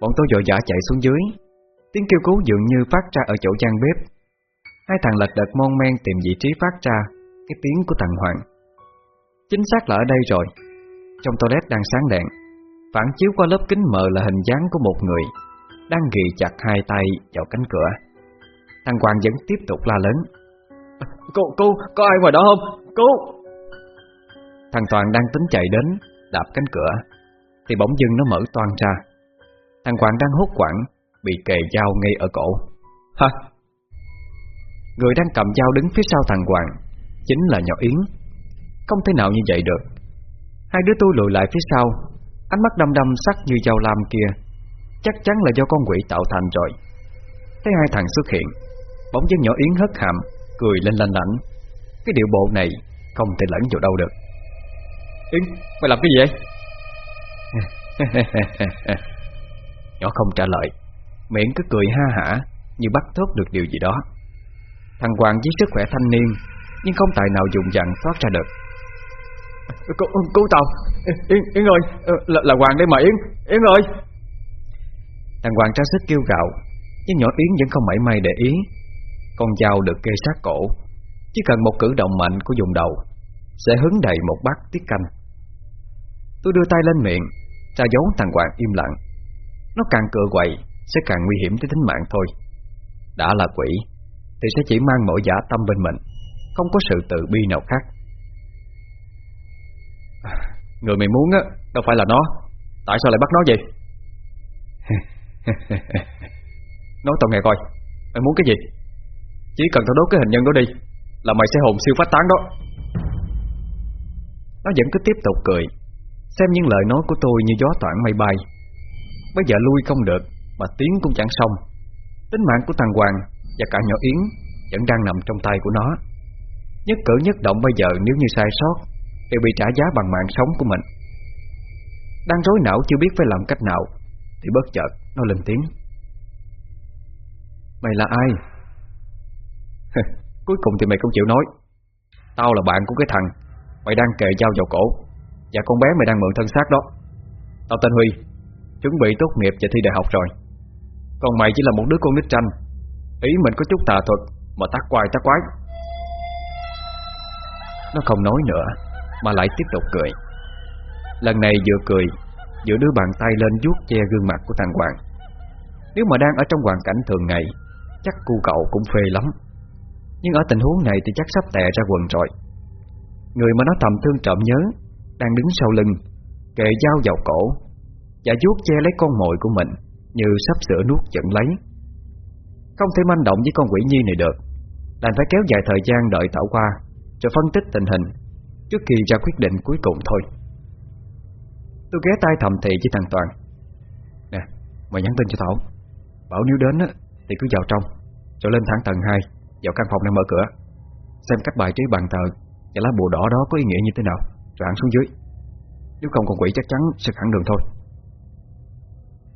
Bọn tôi dội dã chạy xuống dưới. Tiếng kêu cứu dường như phát ra ở chỗ gian bếp. Hai thằng lật đật mon men tìm vị trí phát ra Cái tiếng của thằng Hoàng. Chính xác là ở đây rồi. Trong toilet đang sáng đèn Phản chiếu qua lớp kính mờ là hình dáng của một người Đang ghi chặt hai tay vào cánh cửa. Thằng Hoàng vẫn tiếp tục la lớn. Cô, cô, có ai ngoài đó không? Cô Thằng Toàn đang tính chạy đến Đạp cánh cửa Thì bỗng dưng nó mở toan ra Thằng Hoàng đang hốt quảng Bị kề dao ngay ở cổ. Hả? Người đang cầm dao đứng phía sau thằng Hoàng Chính là nhỏ Yến. Không thể nào như vậy được. Hai đứa tôi lùi lại phía sau Ánh mắt đăm đăm sắc như dao lam kia. Chắc chắn là do con quỷ tạo thành rồi. Thấy hai thằng xuất hiện Bỗng dưng nhỏ Yến hất hàm Cười lên lanh lảnh. Cái điệu bộ này không thể lẫn vào đâu được. Yến, mày làm cái gì vậy? Nhỏ không trả lời. Miệng cứ cười ha hả Như bắt thốt được điều gì đó. Thằng Hoàng với sức khỏe thanh niên Nhưng không tài nào dùng dặn thoát ra được. Cô, cứu tao. Yến, Yến ơi, là, là Hoàng đây mà Yến Yến ơi. Thằng Hoàng ra sức kêu gạo Nhưng nhỏ Yến vẫn không mảy may để ý. Con dao được kê sát cổ Chỉ cần một cử động mạnh của dùng đầu Sẽ hứng đầy một bát tiết canh. Tôi đưa tay lên miệng Ra dấu thằng Hoàng im lặng nó càng cựa quậy, Sẽ càng nguy hiểm tới tính mạng thôi. Đã là quỷ, Thì sẽ chỉ mang mỗi giả tâm bên mình, Không có sự tự bi nào khác. Người mày muốn á, Đâu phải là nó. Tại sao lại bắt nó vậy? Nói tao nghe coi, Mày muốn cái gì? Chỉ cần tao đốt cái hình nhân đó đi, Là mày sẽ hồn siêu phát tán đó. Nó vẫn cứ tiếp tục cười, Xem những lời nói của tôi như gió thoảng mây bay. Bây giờ lui không được, Mà tiếng cũng chẳng xong. Tính mạng của thằng Hoàng Và cả nhỏ Yến Vẫn đang nằm trong tay của nó. Nhất cử nhất động bây giờ nếu như sai sót Đều bị trả giá bằng mạng sống của mình. Đang rối não chưa biết phải làm cách nào Thì bất chợt nó lên tiếng. Mày là ai? Cuối cùng thì mày không chịu nói. Tao là bạn của cái thằng Mày đang kề dao vào cổ. Và con bé mày đang mượn thân xác đó. Tao tên Huy. Chuẩn bị tốt nghiệp và thi đại học rồi. Còn mày chỉ là một đứa con nít tranh. Ý mình có chút tà thuật, Mà tác quài tác quái. Nó không nói nữa, Mà lại tiếp tục cười. Lần này vừa cười Vừa đưa bàn tay lên vuốt che gương mặt của thằng Hoàng. Nếu mà đang ở trong hoàn cảnh thường ngày, Chắc cu cậu cũng phê lắm. Nhưng ở tình huống này thì chắc sắp tè ra quần rồi. Người mà nó thầm thương trộm nhớ, Đang đứng sau lưng Kệ dao vào cổ và vuốt che lấy con mồi của mình Như sắp sửa nuốt chận lấy. Không thể manh động với con quỷ nhi này được Đành phải kéo dài thời gian đợi thảo qua Rồi phân tích tình hình Trước khi ra quyết định cuối cùng thôi. Tôi ghé tay thầm thị với thằng Toàn. Nè, mày nhắn tin cho Thảo. Bảo nếu đến á, thì cứ vào trong Rồi lên thẳng tầng 2 Vào căn phòng đang mở cửa. Xem cách bài trí bàn thờ Và lá bùa đỏ đó có ý nghĩa như thế nào Rồi hẳn xuống dưới. Nếu không con quỷ chắc chắn sẽ thẳng đường thôi.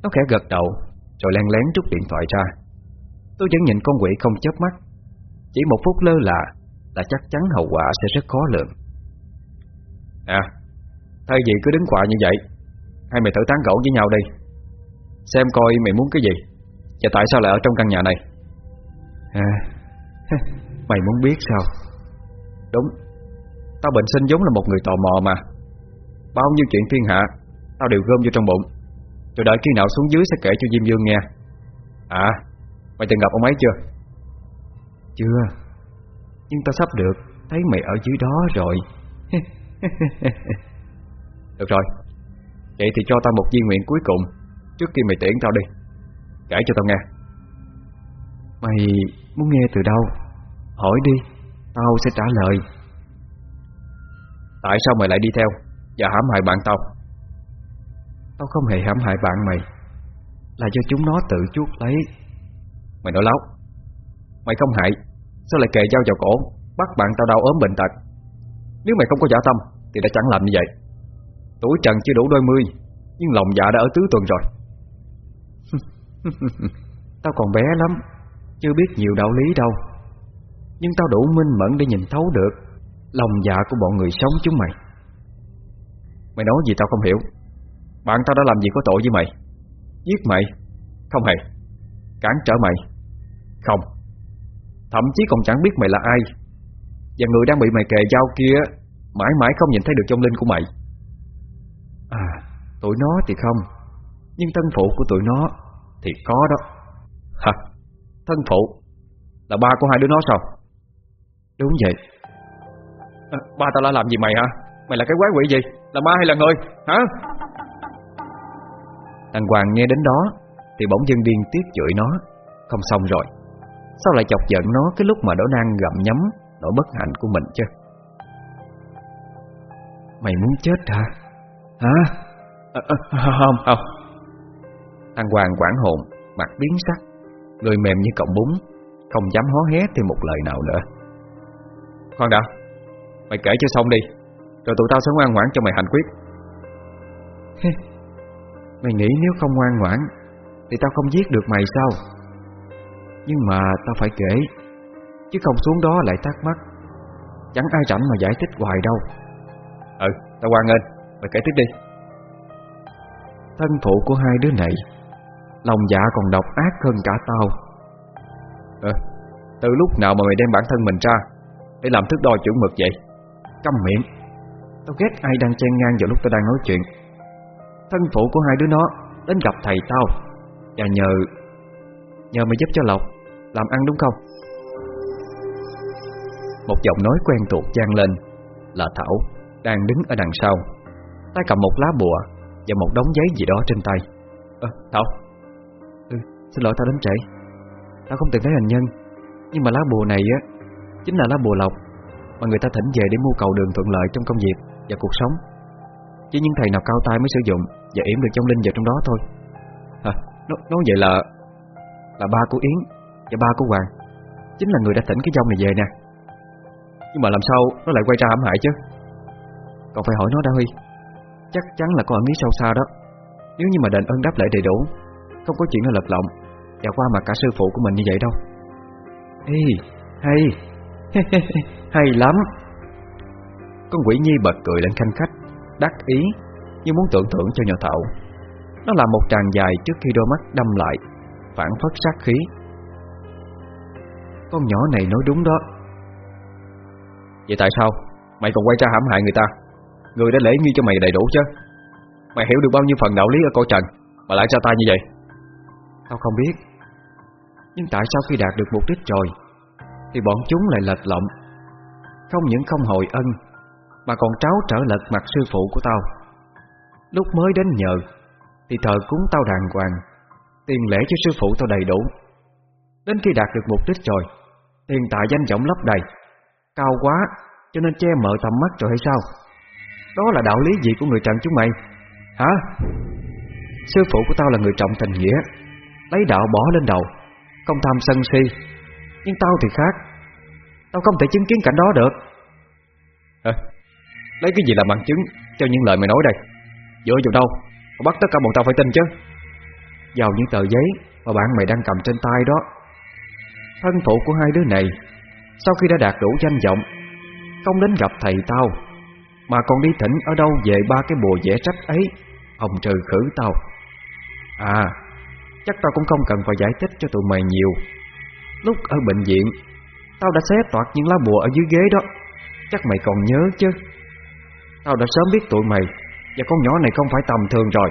Nó khẽ gật đầu, Rồi len lén rút điện thoại ra. Tôi vẫn nhìn con quỷ không chớp mắt. Chỉ một phút lơ là Là chắc chắn hậu quả sẽ rất khó lường. À Thay vì cứ đứng quạ như vậy, Hai mày thử tán gẫu với nhau đi. Xem coi mày muốn cái gì, Và tại sao lại ở trong căn nhà này? À Mày muốn biết sao? Đúng, Tao bệnh sinh giống là một người tò mò mà. Bao nhiêu chuyện thiên hạ, Tao đều gom vô trong bụng. Rồi đợi khi nào xuống dưới sẽ kể cho Diêm Dương nghe. À Mày từng gặp ông ấy chưa? Chưa. Nhưng tao sắp được Thấy mày ở dưới đó rồi. Được rồi. Vậy thì cho tao một di nguyện cuối cùng Trước khi mày tiễn tao đi. Kể cho tao nghe. Mày muốn nghe từ đâu? Hỏi đi Tao sẽ trả lời. Tại sao mày lại đi theo Và hãm hại bạn tao Tao không hề hãm hại bạn mày. Là do chúng nó tự chuốt lấy. Mày nói láo. Mày không hại, Sao lại kề dao vào cổ? Bắt bạn tao đau ốm bệnh tật. Nếu mày không có giả tâm, Thì đã chẳng làm như vậy. Tuổi trần chưa đủ đôi mươi, Nhưng lòng dạ đã ở tứ tuần rồi. Tao còn bé lắm, Chưa biết nhiều đạo lý đâu. Nhưng tao đủ minh mẫn để nhìn thấu được Lòng dạ của bọn người sống chúng mày. Mày nói gì tao không hiểu. Bạn tao đã làm gì có tội với mày? Giết mày? Không hề. Cản trở mày? Không. Thậm chí còn chẳng biết mày là ai. Và người đang bị mày kề dao kia Mãi mãi không nhìn thấy được trong linh của mày. À Tụi nó thì không. Nhưng thân phụ của tụi nó Thì có đó. Hả Thân phụ Là ba của hai đứa nó sao? Đúng vậy. À, Ba tao đã làm gì mày hả? Mày là cái quái quỷ gì? Là ma hay là người? Hả? Thằng Hoàng nghe đến đó Thì bỗng dân điên tiếc chửi nó. Không xong rồi. Sao lại chọc giận nó cái lúc mà nó đang gặm nhấm Nỗi bất hạnh của mình chứ? Mày muốn chết hả? Hả? À, à, Không không Thằng Hoàng quảng hồn Mặt biến sắc Người mềm như cọng bún Không dám hó hé thêm một lời nào nữa. Khoan đã Mày kể cho xong đi Rồi tụi tao sẽ ngoan ngoãn cho mày hành quyết Mày nghĩ nếu không ngoan ngoãn Thì tao không giết được mày sao? Nhưng mà tao phải kể Chứ không xuống đó lại thắc mắc. Chẳng ai rảnh mà giải thích hoài đâu. Ừ, tao quan nghênh. Mày kể tiếp đi. Thân phụ của hai đứa này Lòng dạ còn độc ác hơn cả tao. Ừ, Từ lúc nào mà mày đem bản thân mình ra Để làm thước đo chuẩn mực vậy? Câm miệng Tao ghét ai đang chen ngang vào lúc tao đang nói chuyện Thân phụ của hai đứa nó Đến gặp thầy tao. Và nhờ Nhờ mày giúp cho Lộc Làm ăn đúng không? Một giọng nói quen thuộc vang lên Là Thảo Đang đứng ở đằng sau. Tay cầm một lá bùa Và một đống giấy gì đó trên tay. À, Thảo. Ừ, xin lỗi tao đến trễ. Tao không tìm thấy hình nhân. Nhưng mà lá bùa này á Chính là lá bùa lộc Mà người ta thỉnh về để mua cầu đường thuận lợi trong công việc Và cuộc sống. Chỉ những thầy nào cao tay mới sử dụng Và yểm được trong linh vào trong đó thôi. Hả, nói, nói vậy là Là ba của Yến Và ba của Hoàng. Chính là người đã tỉnh cái dông này về nè. Nhưng mà làm sao nó lại quay ra hãm hại chứ? Còn phải hỏi nó đã Huy. Chắc chắn là có ẩn ý sâu xa đó. Nếu như mà đền ơn đáp lễ đầy đủ Không có chuyện nó lật lọng Và qua mặt cả sư phụ của mình như vậy đâu. Ê, hay. Hay lắm. Con quỷ nhi bật cười lên khanh khách. Đắc ý Như muốn tưởng thưởng cho nhỏ Thảo. Nó làm một tràng dài trước khi đôi mắt đâm lại Phản phất sát khí. Con nhỏ này nói đúng đó. Vậy tại sao? Mày còn quay ra hãm hại người ta. Người đã lễ nghi cho mày đầy đủ chứ. Mày hiểu được bao nhiêu phần đạo lý ở cõi trần Mà lại ra tay như vậy? Tao không biết. Nhưng tại sao khi đạt được mục đích rồi Thì bọn chúng lại lệch lộng Không những không hồi ân mà còn tráo trở lật mặt sư phụ của tao. Lúc mới đến nhờ Thì thờ cúng tao đàng hoàng Tiền lễ cho sư phụ tao đầy đủ. Đến khi đạt được mục đích rồi Tiền tài danh vọng lấp đầy Cao quá Cho nên che mờ tầm mắt rồi hay sao? Đó là đạo lý gì của người trần chúng mày? Hả? Sư phụ của tao là người trọng tình nghĩa Lấy đạo bỏ lên đầu Không tham sân si. Nhưng tao thì khác Tao không thể chứng kiến cảnh đó được. À, Lấy cái gì làm bằng chứng Cho những lời mày nói đây? Dựa vào đâu? Mà bắt tất cả bọn tao phải tin chứ. Vào những tờ giấy Mà bạn mày đang cầm trên tay đó, Thân phụ của hai đứa này, Sau khi đã đạt đủ danh vọng, Không đến gặp thầy tao, Mà còn đi thỉnh ở đâu về ba cái bùa vẽ trách ấy, Hồng trừ khử tao. À Chắc tao cũng không cần phải giải thích cho tụi mày nhiều. Lúc ở bệnh viện, Tao đã xé toạc những lá bùa ở dưới ghế đó. Chắc mày còn nhớ chứ? Tao đã sớm biết tụi mày, Và con nhỏ này không phải tầm thường rồi.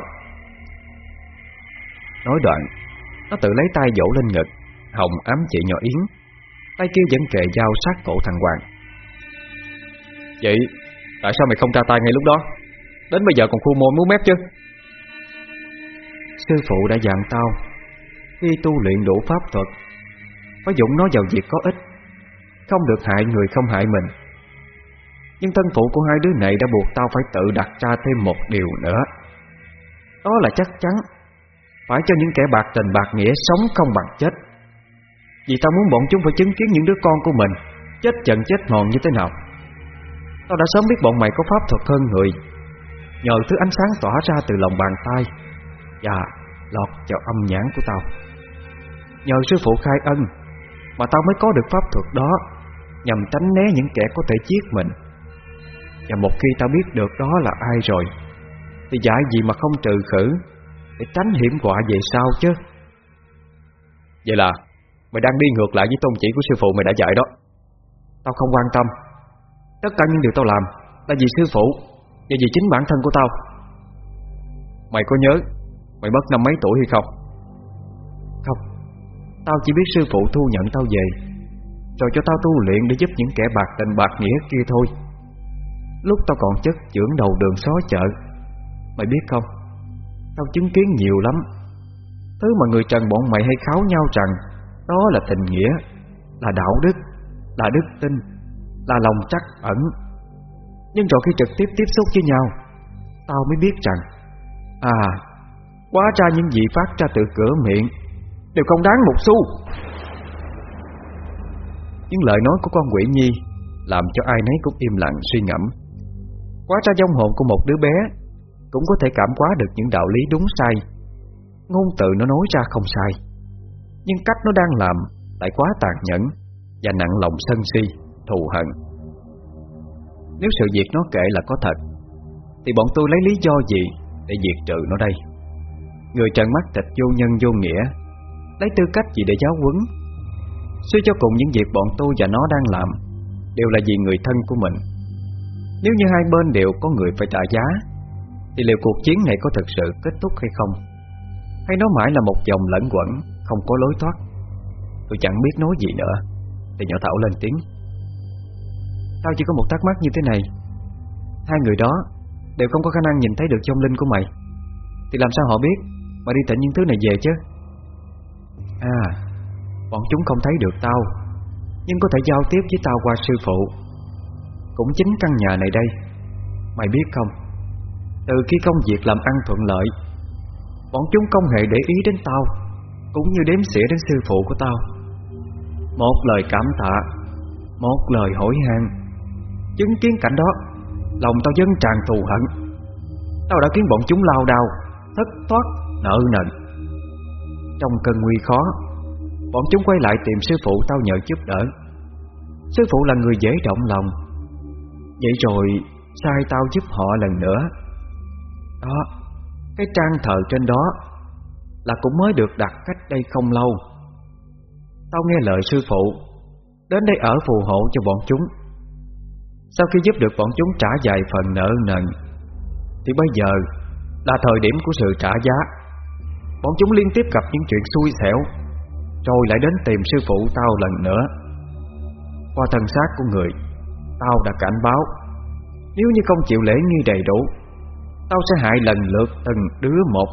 Nói đoạn, Nó tự lấy tay dỗ lên ngực, Hồng ám chị nhỏ Yến. Tay kia vẫn kề dao sát cổ thằng Hoàng. Vậy Tại sao mày không ra tay ngay lúc đó? Đến bây giờ còn khu môi muốn mép chứ? Sư phụ đã dặn tao, Khi tu luyện đủ pháp thuật, Phải dụng nó vào việc có ích. Không được hại người không hại mình. Nhưng thân phụ của hai đứa này đã buộc tao phải tự đặt ra thêm một điều nữa. Đó là chắc chắn, Phải cho những kẻ bạc tình bạc nghĩa sống không bằng chết. Vì tao muốn bọn chúng phải chứng kiến những đứa con của mình, Chết trận chết mòn như thế nào. Tao đã sớm biết bọn mày có pháp thuật hơn người, Nhờ thứ ánh sáng tỏa ra từ lòng bàn tay Và lọt vào âm nhãn của tao. Nhờ sư phụ khai ân Mà tao mới có được pháp thuật đó, Nhằm tránh né những kẻ có thể giết mình. Và một khi tao biết được đó là ai rồi, Thì dạy gì mà không trừ khử Để tránh hiểm họa về sau chứ? Vậy là, Mày đang đi ngược lại với tôn chỉ của sư phụ mày đã dạy đó. Tao không quan tâm. Tất cả những điều tao làm Là vì sư phụ Và vì chính bản thân của tao. Mày có nhớ Mày mất năm mấy tuổi hay không? Không. Tao chỉ biết sư phụ thu nhận tao về, Rồi cho tao tu luyện để giúp những kẻ bạc tình bạc nghĩa kia thôi. Lúc tao còn chất trưởng đầu đường xó chợ. Mày biết không? Tao chứng kiến nhiều lắm. Thứ mà người trần bọn mày hay kháo nhau rằng, Đó là tình nghĩa, Là đạo đức, Là đức tin, Là lòng trắc ẩn. Nhưng rồi khi trực tiếp tiếp xúc với nhau, Tao mới biết rằng À Quá ra những gì phát ra từ cửa miệng Đều không đáng một xu. Những lời nói của con quỷ nhi Làm cho ai nấy cũng im lặng suy ngẫm. Quá ra dông hồn của một đứa bé Cũng có thể cảm hóa được những đạo lý đúng sai. Ngôn từ nó nói ra không sai. Nhưng cách nó đang làm Lại quá tàn nhẫn Và nặng lòng sân si, thù hận. Nếu sự việc nó kể là có thật Thì bọn tôi lấy lý do gì Để diệt trừ nó đây? Người trần mắt thịt vô nhân vô nghĩa Lấy tư cách gì để giáo huấn? Suy cho cùng những việc bọn tôi và nó đang làm Đều là vì người thân của mình. Nếu như hai bên đều có người phải trả giá, Thì liệu cuộc chiến này có thực sự kết thúc hay không? Hay nó mãi là một dòng lẫn quẩn, Không có lối thoát? Tôi chẳng biết nói gì nữa, Thì nhỏ Thảo lên tiếng. Tao chỉ có một thắc mắc như thế này. Hai người đó Đều không có khả năng nhìn thấy được trong linh của mày. Thì làm sao họ biết Mà đi tỉnh những thứ này về chứ? À Bọn chúng không thấy được tao, Nhưng có thể giao tiếp với tao qua sư phụ. Cũng chính căn nhà này đây. Mày biết không? Từ khi công việc làm ăn thuận lợi Bọn chúng không hề để ý đến tao Cũng như đếm xỉa đến sư phụ của tao. Một lời cảm tạ Một lời hỏi han Chứng kiến cảnh đó Lòng tao dâng tràn thù hận. Tao đã khiến bọn chúng lao đao Thất thoát, nợ nần. Trong cơn nguy khó Bọn chúng quay lại tìm sư phụ tao nhờ giúp đỡ. Sư phụ là người dễ động lòng Vậy rồi, Sai tao giúp họ lần nữa. Đó, Cái trang thờ trên đó Là cũng mới được đặt cách đây không lâu. Tao nghe lời sư phụ, Đến đây ở phù hộ cho bọn chúng. Sau khi giúp được bọn chúng trả dài phần nợ nần, Thì bây giờ Là thời điểm của sự trả giá. Bọn chúng liên tiếp gặp những chuyện xui xẻo, Rồi lại đến tìm sư phụ tao lần nữa. Qua thân xác của người Tao đã cảnh báo. Nếu như không chịu lễ nghi đầy đủ, Tao sẽ hại lần lượt từng đứa một.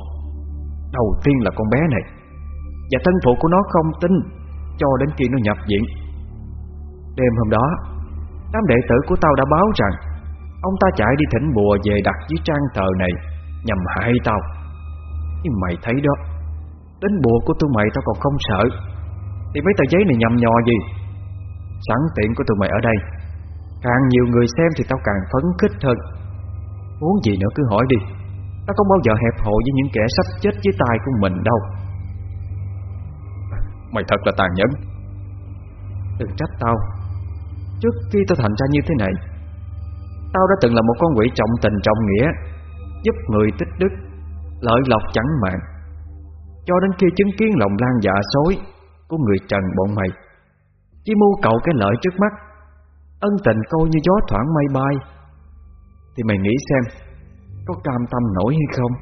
Đầu tiên là con bé này, Và thân phụ của nó không tin Cho đến khi nó nhập viện. Đêm hôm đó, Đám đệ tử của tao đã báo rằng, Ông ta chạy đi thỉnh bùa về đặt dưới trang thờ này Nhằm hại tao. Nhưng mày thấy đó, Đến bùa của tụi mày tao còn không sợ. Thì mấy tờ giấy này nhầm nhò gì? Sẵn tiện của tụi mày ở đây. Càng nhiều người xem thì tao càng phấn khích hơn. Muốn gì nữa cứ hỏi đi. Tao không bao giờ hẹp hộ với những kẻ sắp chết dưới tay của mình đâu. Mày thật là tàn nhẫn. Đừng trách tao. Trước khi tao thành ra như thế này Tao đã từng là một con quỷ trọng tình trọng nghĩa Giúp người tích đức Lợi lộc chẳng mạng Cho đến khi chứng kiến lòng lan dạ xối Của người trần bọn mày Chỉ mưu cậu cái lợi trước mắt Ân tình coi như gió thoảng mây bay. Thì mày nghĩ xem Có cam tâm nổi hay không?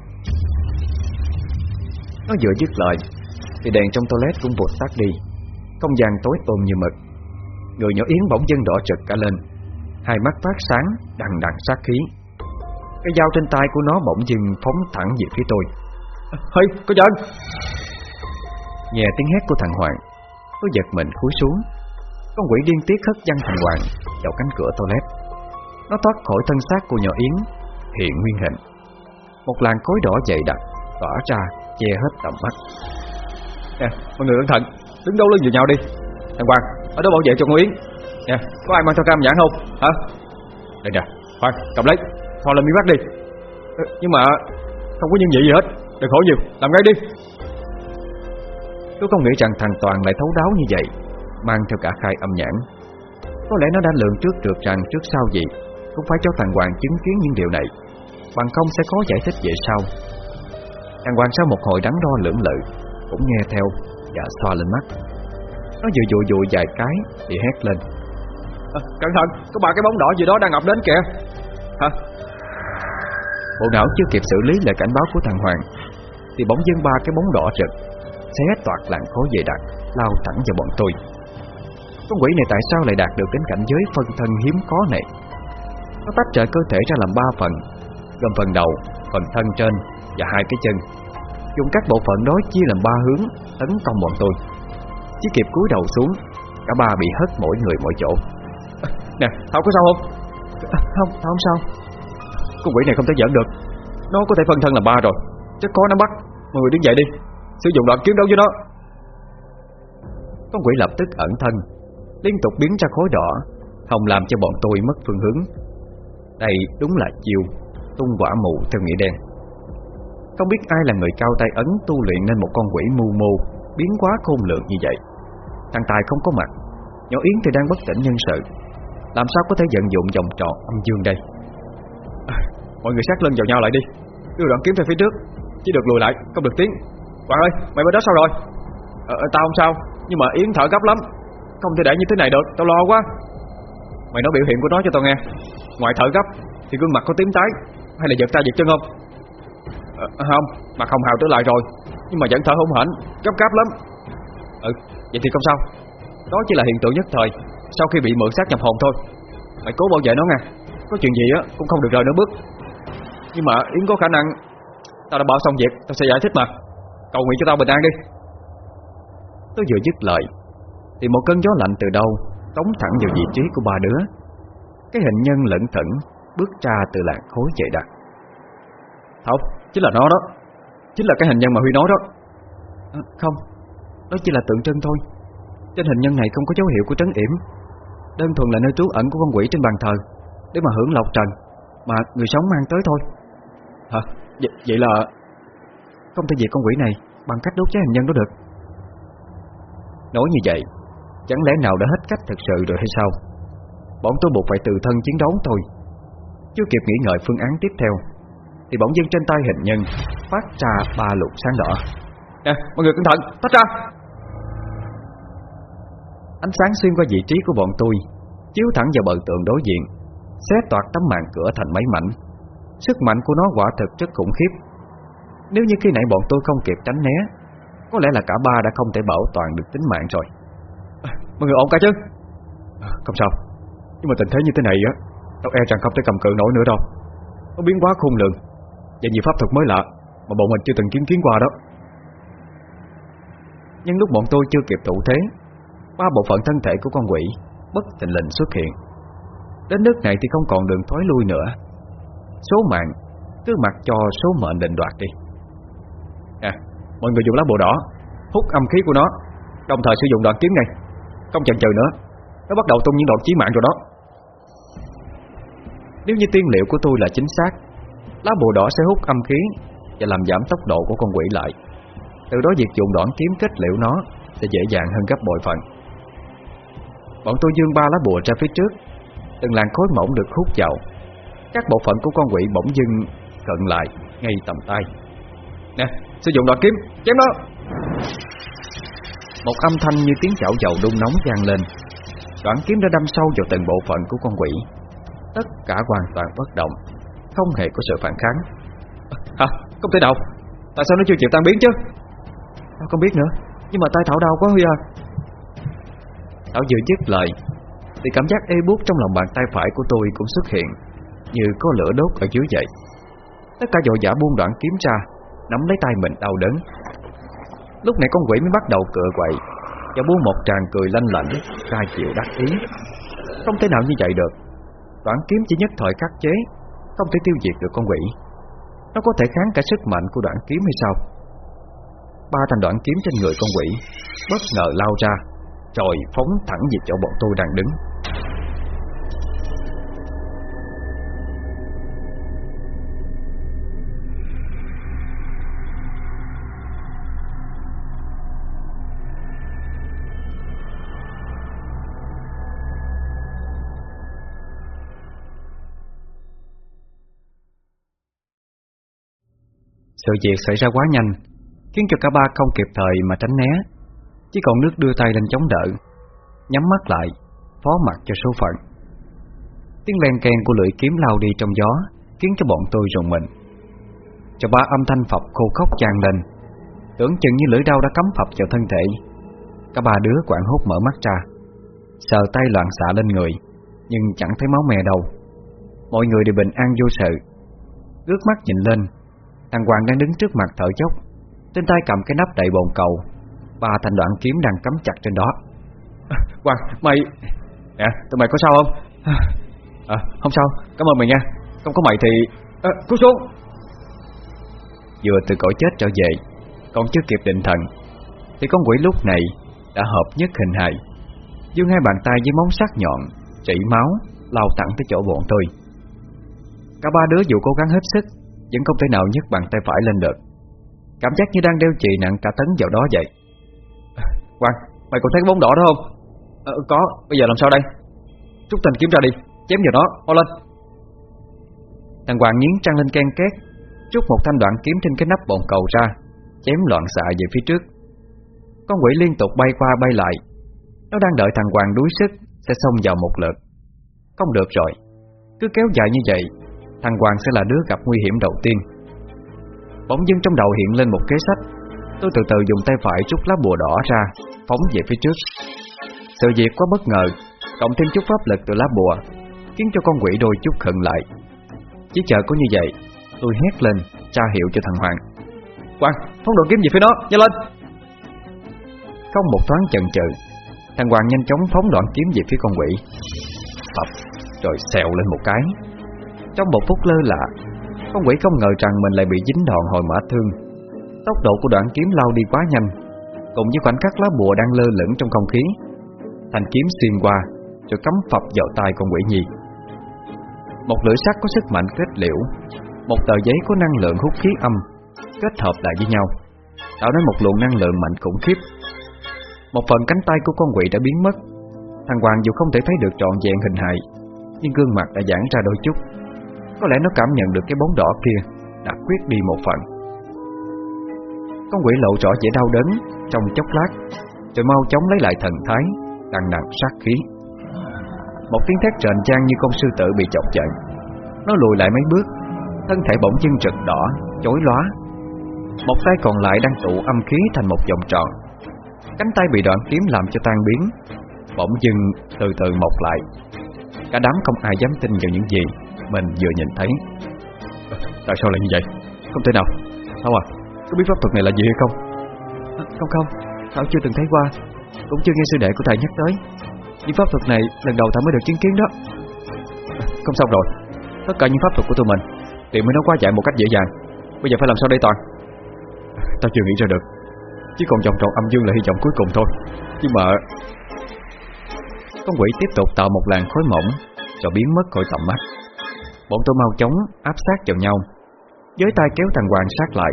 Nó vừa dứt lời Thì đèn trong toilet cũng vụt tắt đi. Không gian tối ôm như mực. Người nhỏ Yến bỗng dưng đỏ trực cả lên. Hai mắt phát sáng đằng đằng sát khí. Cái dao trên tay của nó bỗng dưng phóng thẳng về phía tôi. Hơi, có giận. Nghe tiếng hét của thằng Hoàng Tôi giật mình cúi xuống Con quỷ điên tiết hất văng thằng Hoàng Vào cánh cửa toilet. Nó thoát khỏi thân xác của nhỏ Yến Hiện nguyên hình. Một làn khối đỏ dày đặc Tỏa ra che hết tầm mắt. Nè, mọi người cẩn thận Đứng đâu lưng vào nhau đi. Thằng Hoàng, ở đó bảo vệ cho con Yến. Nè, có ai mang theo cam nhãn không? Hả? Đây nè, Hoàng, cầm lấy Thò lên miếng mắt đi. Nhưng mà không có nhân vị gì hết Đừng khổ nhiều, làm ngay đi. Tôi không nghĩ rằng thằng Toàn lại thấu đáo như vậy Mang theo cả khai âm nhãn. Có lẽ nó đã lường trước được rằng trước sau gì Cũng phải cho thằng Hoàng chứng kiến những điều này. Bằng không sẽ khó giải thích về sau. Thằng Hoàng sau một hồi đắn đo lưỡng lự Cũng nghe theo và xoa lên mắt. Nó vừa dụi dụi vài cái Thì hét lên. À, Cẩn thận, có ba cái bóng đỏ gì đó đang ngập đến kìa. Hả? Bộ não chưa kịp xử lý lời cảnh báo của thằng Hoàng Thì bỗng dưng ba cái bóng đỏ rực Xé toạt làn khối dày đặc Lao thẳng vào bọn tôi Con quỷ này tại sao lại đạt được đến cảnh giới phân thân hiếm có này? Nó tách rời cơ thể ra làm ba phần Gồm phần đầu, phần thân trên và hai cái chân. Dùng các bộ phận đó chia làm ba hướng Tấn công bọn tôi. Chỉ kịp cúi đầu xuống Cả ba bị hất mỗi người mỗi chỗ. À, Nè, Thảo có sao không? À, không, Thảo không sao. Con quỷ này không thể giỡn được. Nó có thể phân thân làm ba rồi. Chắc có nắm bắt. Mọi người đứng dậy đi. Sử dụng đoạn kiếm đấu với nó. Con quỷ lập tức ẩn thân Liên tục biến ra khối đỏ Hồng làm cho bọn tôi mất phương hướng. Đây đúng là chiêu Tung quả mù theo nghĩa đen. Không biết ai là người cao tay ấn Tu luyện nên một con quỷ mù mù Biến quá khôn lượng như vậy. Thằng Tài không có mặt Nhỏ Yến thì đang bất tỉnh nhân sự. Làm sao có thể vận dụng vòng tròn âm dương đây? À, Mọi người sát lưng vào nhau lại đi. Đưa đoạn kiếm về phía trước Chỉ được lùi lại, không được tiến. Hoàng ơi, mày bên đó sao rồi? À, Tao không sao, nhưng mà Yến thở gấp lắm. Không thể để như thế này được, tao lo quá. Mày nói biểu hiện của nó cho tao nghe. Ngoài thở gấp thì gương mặt có tím tái Hay là giật tay giật chân không? Ờ, à, Không, mặt hồng hào trở lại rồi Nhưng mà vẫn thở hổn hển, gấp gáp lắm. Ừ, vậy thì không sao. Đó chỉ là hiện tượng nhất thời Sau khi bị mượn sát nhập hồn thôi. Mày cố bảo vệ nó nghe, Có chuyện gì á cũng không được rời nữa bước. Nhưng mà Yến có khả năng Tao đã bảo xong việc, tao sẽ giải thích mà. Cầu nguyện cho tao bình an đi. Tôi vừa dứt lời thì một cơn gió lạnh từ đâu Tống thẳng vào vị trí của ba đứa. Cái hình nhân lẫn thẩn Bước ra từ làn khối chạy đặc. Không, chính là nó đó. Chính là cái hình nhân mà Huy nói đó. À, Không, đó chỉ là tượng trưng thôi. Trên hình nhân này không có dấu hiệu của trấn yểm. Đơn thuần là nơi trú ẩn của con quỷ trên bàn thờ Để mà hưởng lộc trần Mà người sống mang tới thôi. Hả? vậy, vậy là Không thể diệt con quỷ này Bằng cách đốt cháy hình nhân đó được. Nói như vậy Chẳng lẽ nào đã hết cách thực sự rồi hay sao? Bọn tôi buộc phải từ thân chiến đấu thôi. Chưa kịp nghĩ ngợi phương án tiếp theo Thì bỗng dưng trên tay hình nhân Phát ra ba lục sáng đỏ. Nè mọi người cẩn thận Tách ra! Ánh sáng xuyên qua vị trí của bọn tôi Chiếu thẳng vào bờ tượng đối diện Xé toạt tấm màn cửa thành mấy mảnh. Sức mạnh của nó quả thực rất khủng khiếp. Nếu như khi nãy bọn tôi không kịp tránh né Có lẽ là cả ba đã không thể bảo toàn được tính mạng rồi Mọi người ổn cả chứ? À, không sao. Nhưng mà tình thế như thế này á Tao e rằng không thể cầm cự nổi nữa đâu. Nó biến quá khôn lường. Và nhiều pháp thuật mới lạ, Mà bọn mình chưa từng kiến kiến qua đó. Nhưng lúc bọn tôi chưa kịp thủ thế, Ba bộ phận thân thể của con quỷ Bất tình lình xuất hiện. Đến nước này thì không còn đường thoái lui nữa. Số mạng, Cứ mặc cho số mệnh định đoạt đi. À Mọi người dùng lá bùa đỏ, Hút âm khí của nó, Đồng thời sử dụng đoạn kiếm này không chần chừ nữa. Nó bắt đầu tung những đòn chí mạng rồi đó. Nếu như tiên liệu của tôi là chính xác Lá bùa đỏ sẽ hút âm khí Và làm giảm tốc độ của con quỷ lại. Từ đó việc dùng đoạn kiếm kết liễu nó Sẽ dễ dàng hơn gấp bội phần. Bọn tôi dương ba lá bùa ra phía trước Từng làn khối mỏng được hút vào. Các bộ phận của con quỷ bỗng dưng cận lại ngay tầm tay. Nè, sử dụng đoạn kiếm, chém nó. Một âm thanh như tiếng chảo dầu đun nóng vang lên. Đoạn kiếm đã đâm sâu vào từng bộ phận của con quỷ. Tất cả hoàn toàn bất động Không hề có sự phản kháng. Hả? Không thể nào. Tại sao nó chưa chịu tan biến chứ? Tao không biết nữa Nhưng mà tay Thảo đau quá Huy à. Thảo vừa dứt lời Thì cảm giác ê buốt trong lòng bàn tay phải của tôi cũng xuất hiện Như có lửa đốt ở dưới vậy. Tất cả dội dã buông đoạn kiếm ra Nắm lấy tay mình đau đớn Lúc này con quỷ mới bắt đầu cựa quậy, Và buông một tràng cười lanh lảnh, Ra chịu đắc ý. Không thể nào như vậy được. Đoạn kiếm chỉ nhất thời khắc chế, Không thể tiêu diệt được con quỷ. Nó có thể kháng cả sức mạnh của đoạn kiếm hay sao? Ba thành đoạn kiếm trên người con quỷ Bất ngờ lao ra, Rồi phóng thẳng về chỗ bọn tôi đang đứng. Sự việc xảy ra quá nhanh, Khiến cho cả ba không kịp thời mà tránh né. Chỉ còn nước đưa tay lên chống đỡ, Nhắm mắt lại, Phó mặt cho số phận. Tiếng len ken của lưỡi kiếm lao đi trong gió, Khiến cho bọn tôi rùng mình. Cho ba âm thanh phập khô khóc tràn lên, Tưởng chừng như lưỡi đau đã cắm phập vào thân thể. Cả ba đứa quảng hốt mở mắt ra, Sờ tay loạn xạ lên người, Nhưng chẳng thấy máu mè đâu. Mọi người đều bình an vô sự. Ước mắt nhìn lên Thằng Hoàng đang đứng trước mặt thở chốc Trên tay cầm cái nắp đậy bồn cầu. Ba thành đoạn kiếm đang cắm chặt trên đó. À, Hoàng, mày Nè, tụi mày có sao không? À, không sao, cảm ơn mày nha. Không có mày thì... À, cứu xuống. Vừa từ cõi chết trở về Còn chưa kịp định thần Thì con quỷ lúc này đã hợp nhất hình hài. Dương hai bàn tay với móng sắc nhọn Chảy máu lao thẳng tới chỗ bọn tôi. Cả ba đứa dù cố gắng hết sức Vẫn không thể nào nhấc bàn tay phải lên được. Cảm giác như đang đeo chì nặng cả tấn vào đó vậy. Quang, mày còn thấy cái bóng đỏ đó không? À, có, bây giờ làm sao đây? Trúc Thành kiếm ra đi, chém vào nó, mau lên. Thằng Hoàng nghiến trăng lên ken két Rút một thanh đoạn kiếm trên cái nắp bồn cầu ra Chém loạn xạ về phía trước. Con quỷ liên tục bay qua bay lại. Nó đang đợi thằng Hoàng đuối sức Sẽ xông vào một lượt. Không được rồi. Cứ kéo dài như vậy Thằng Hoàng sẽ là đứa gặp nguy hiểm đầu tiên. Bỗng dưng trong đầu hiện lên một kế sách. Tôi từ từ dùng tay phải rút lá bùa đỏ ra Phóng về phía trước. Sự việc quá bất ngờ Cộng thêm chút pháp lực từ lá bùa Khiến cho con quỷ đôi chút khẩn lại. Chỉ chờ có như vậy Tôi hét lên tra hiệu cho thằng Hoàng. Hoàng, phóng đoạn kiếm về phía đó nhanh lên! Không một thoáng chần chừ Thằng Hoàng nhanh chóng phóng đoạn kiếm về phía con quỷ. Phập Rồi xèo lên một cái. Trong một phút lơ lạ Con quỷ không ngờ rằng mình lại bị dính đòn hồi mã thương. Tốc độ của đoạn kiếm lao đi quá nhanh Cùng với khoảnh khắc lá bùa đang lơ lửng trong không khí. Thành kiếm xuyên qua, Rồi cắm phập vào tay con quỷ nhi Một lưỡi sắt có sức mạnh kết liễu, Một tờ giấy có năng lượng hút khí âm, Kết hợp lại với nhau, Tạo nên một luồng năng lượng mạnh khủng khiếp. Một phần cánh tay của con quỷ đã biến mất. Thằng Hoàng dù không thể thấy được trọn vẹn hình hài, Nhưng gương mặt đã giãn ra đôi chút. Có lẽ nó cảm nhận được cái bóng đỏ kia Đã quyết đi một phần. Con quỷ lộ rõ vẻ đau đớn Trong chốc lát, Rồi mau chóng lấy lại thần thái, Đằng nặng sát khí. Một tiếng thét trền trang như con sư tử bị chọc giận. Nó lùi lại mấy bước, Thân thể bỗng dưng rực đỏ Chối lóa. Một tay còn lại đang tụ âm khí thành một vòng tròn. Cánh tay bị đoạn kiếm làm cho tan biến, Bỗng dưng từ từ mọc lại. Cả đám không ai dám tin vào những gì. Mình vừa nhìn thấy. Tại sao lại như vậy? Không thể nào. Không à Có biết pháp thuật này là gì hay không? À, Không không. Thảo chưa từng thấy qua. Cũng chưa nghe sư đệ của thầy nhắc tới. Những pháp thuật này lần đầu Thảo mới được chứng kiến đó. À, Không xong rồi. Tất cả những pháp thuật của tụi mình Thì mới nói quá giải một cách dễ dàng. Bây giờ phải làm sao đây Toàn? Tao chưa nghĩ ra được. Chỉ còn vòng tròn âm dương là hy vọng cuối cùng thôi. Nhưng mà Con quỷ tiếp tục tạo một làn khói mỏng Rồi biến mất khỏi tầm mắt. Bọn tôi mau chóng áp sát vào nhau. Giới tay kéo thằng Hoàng sát lại.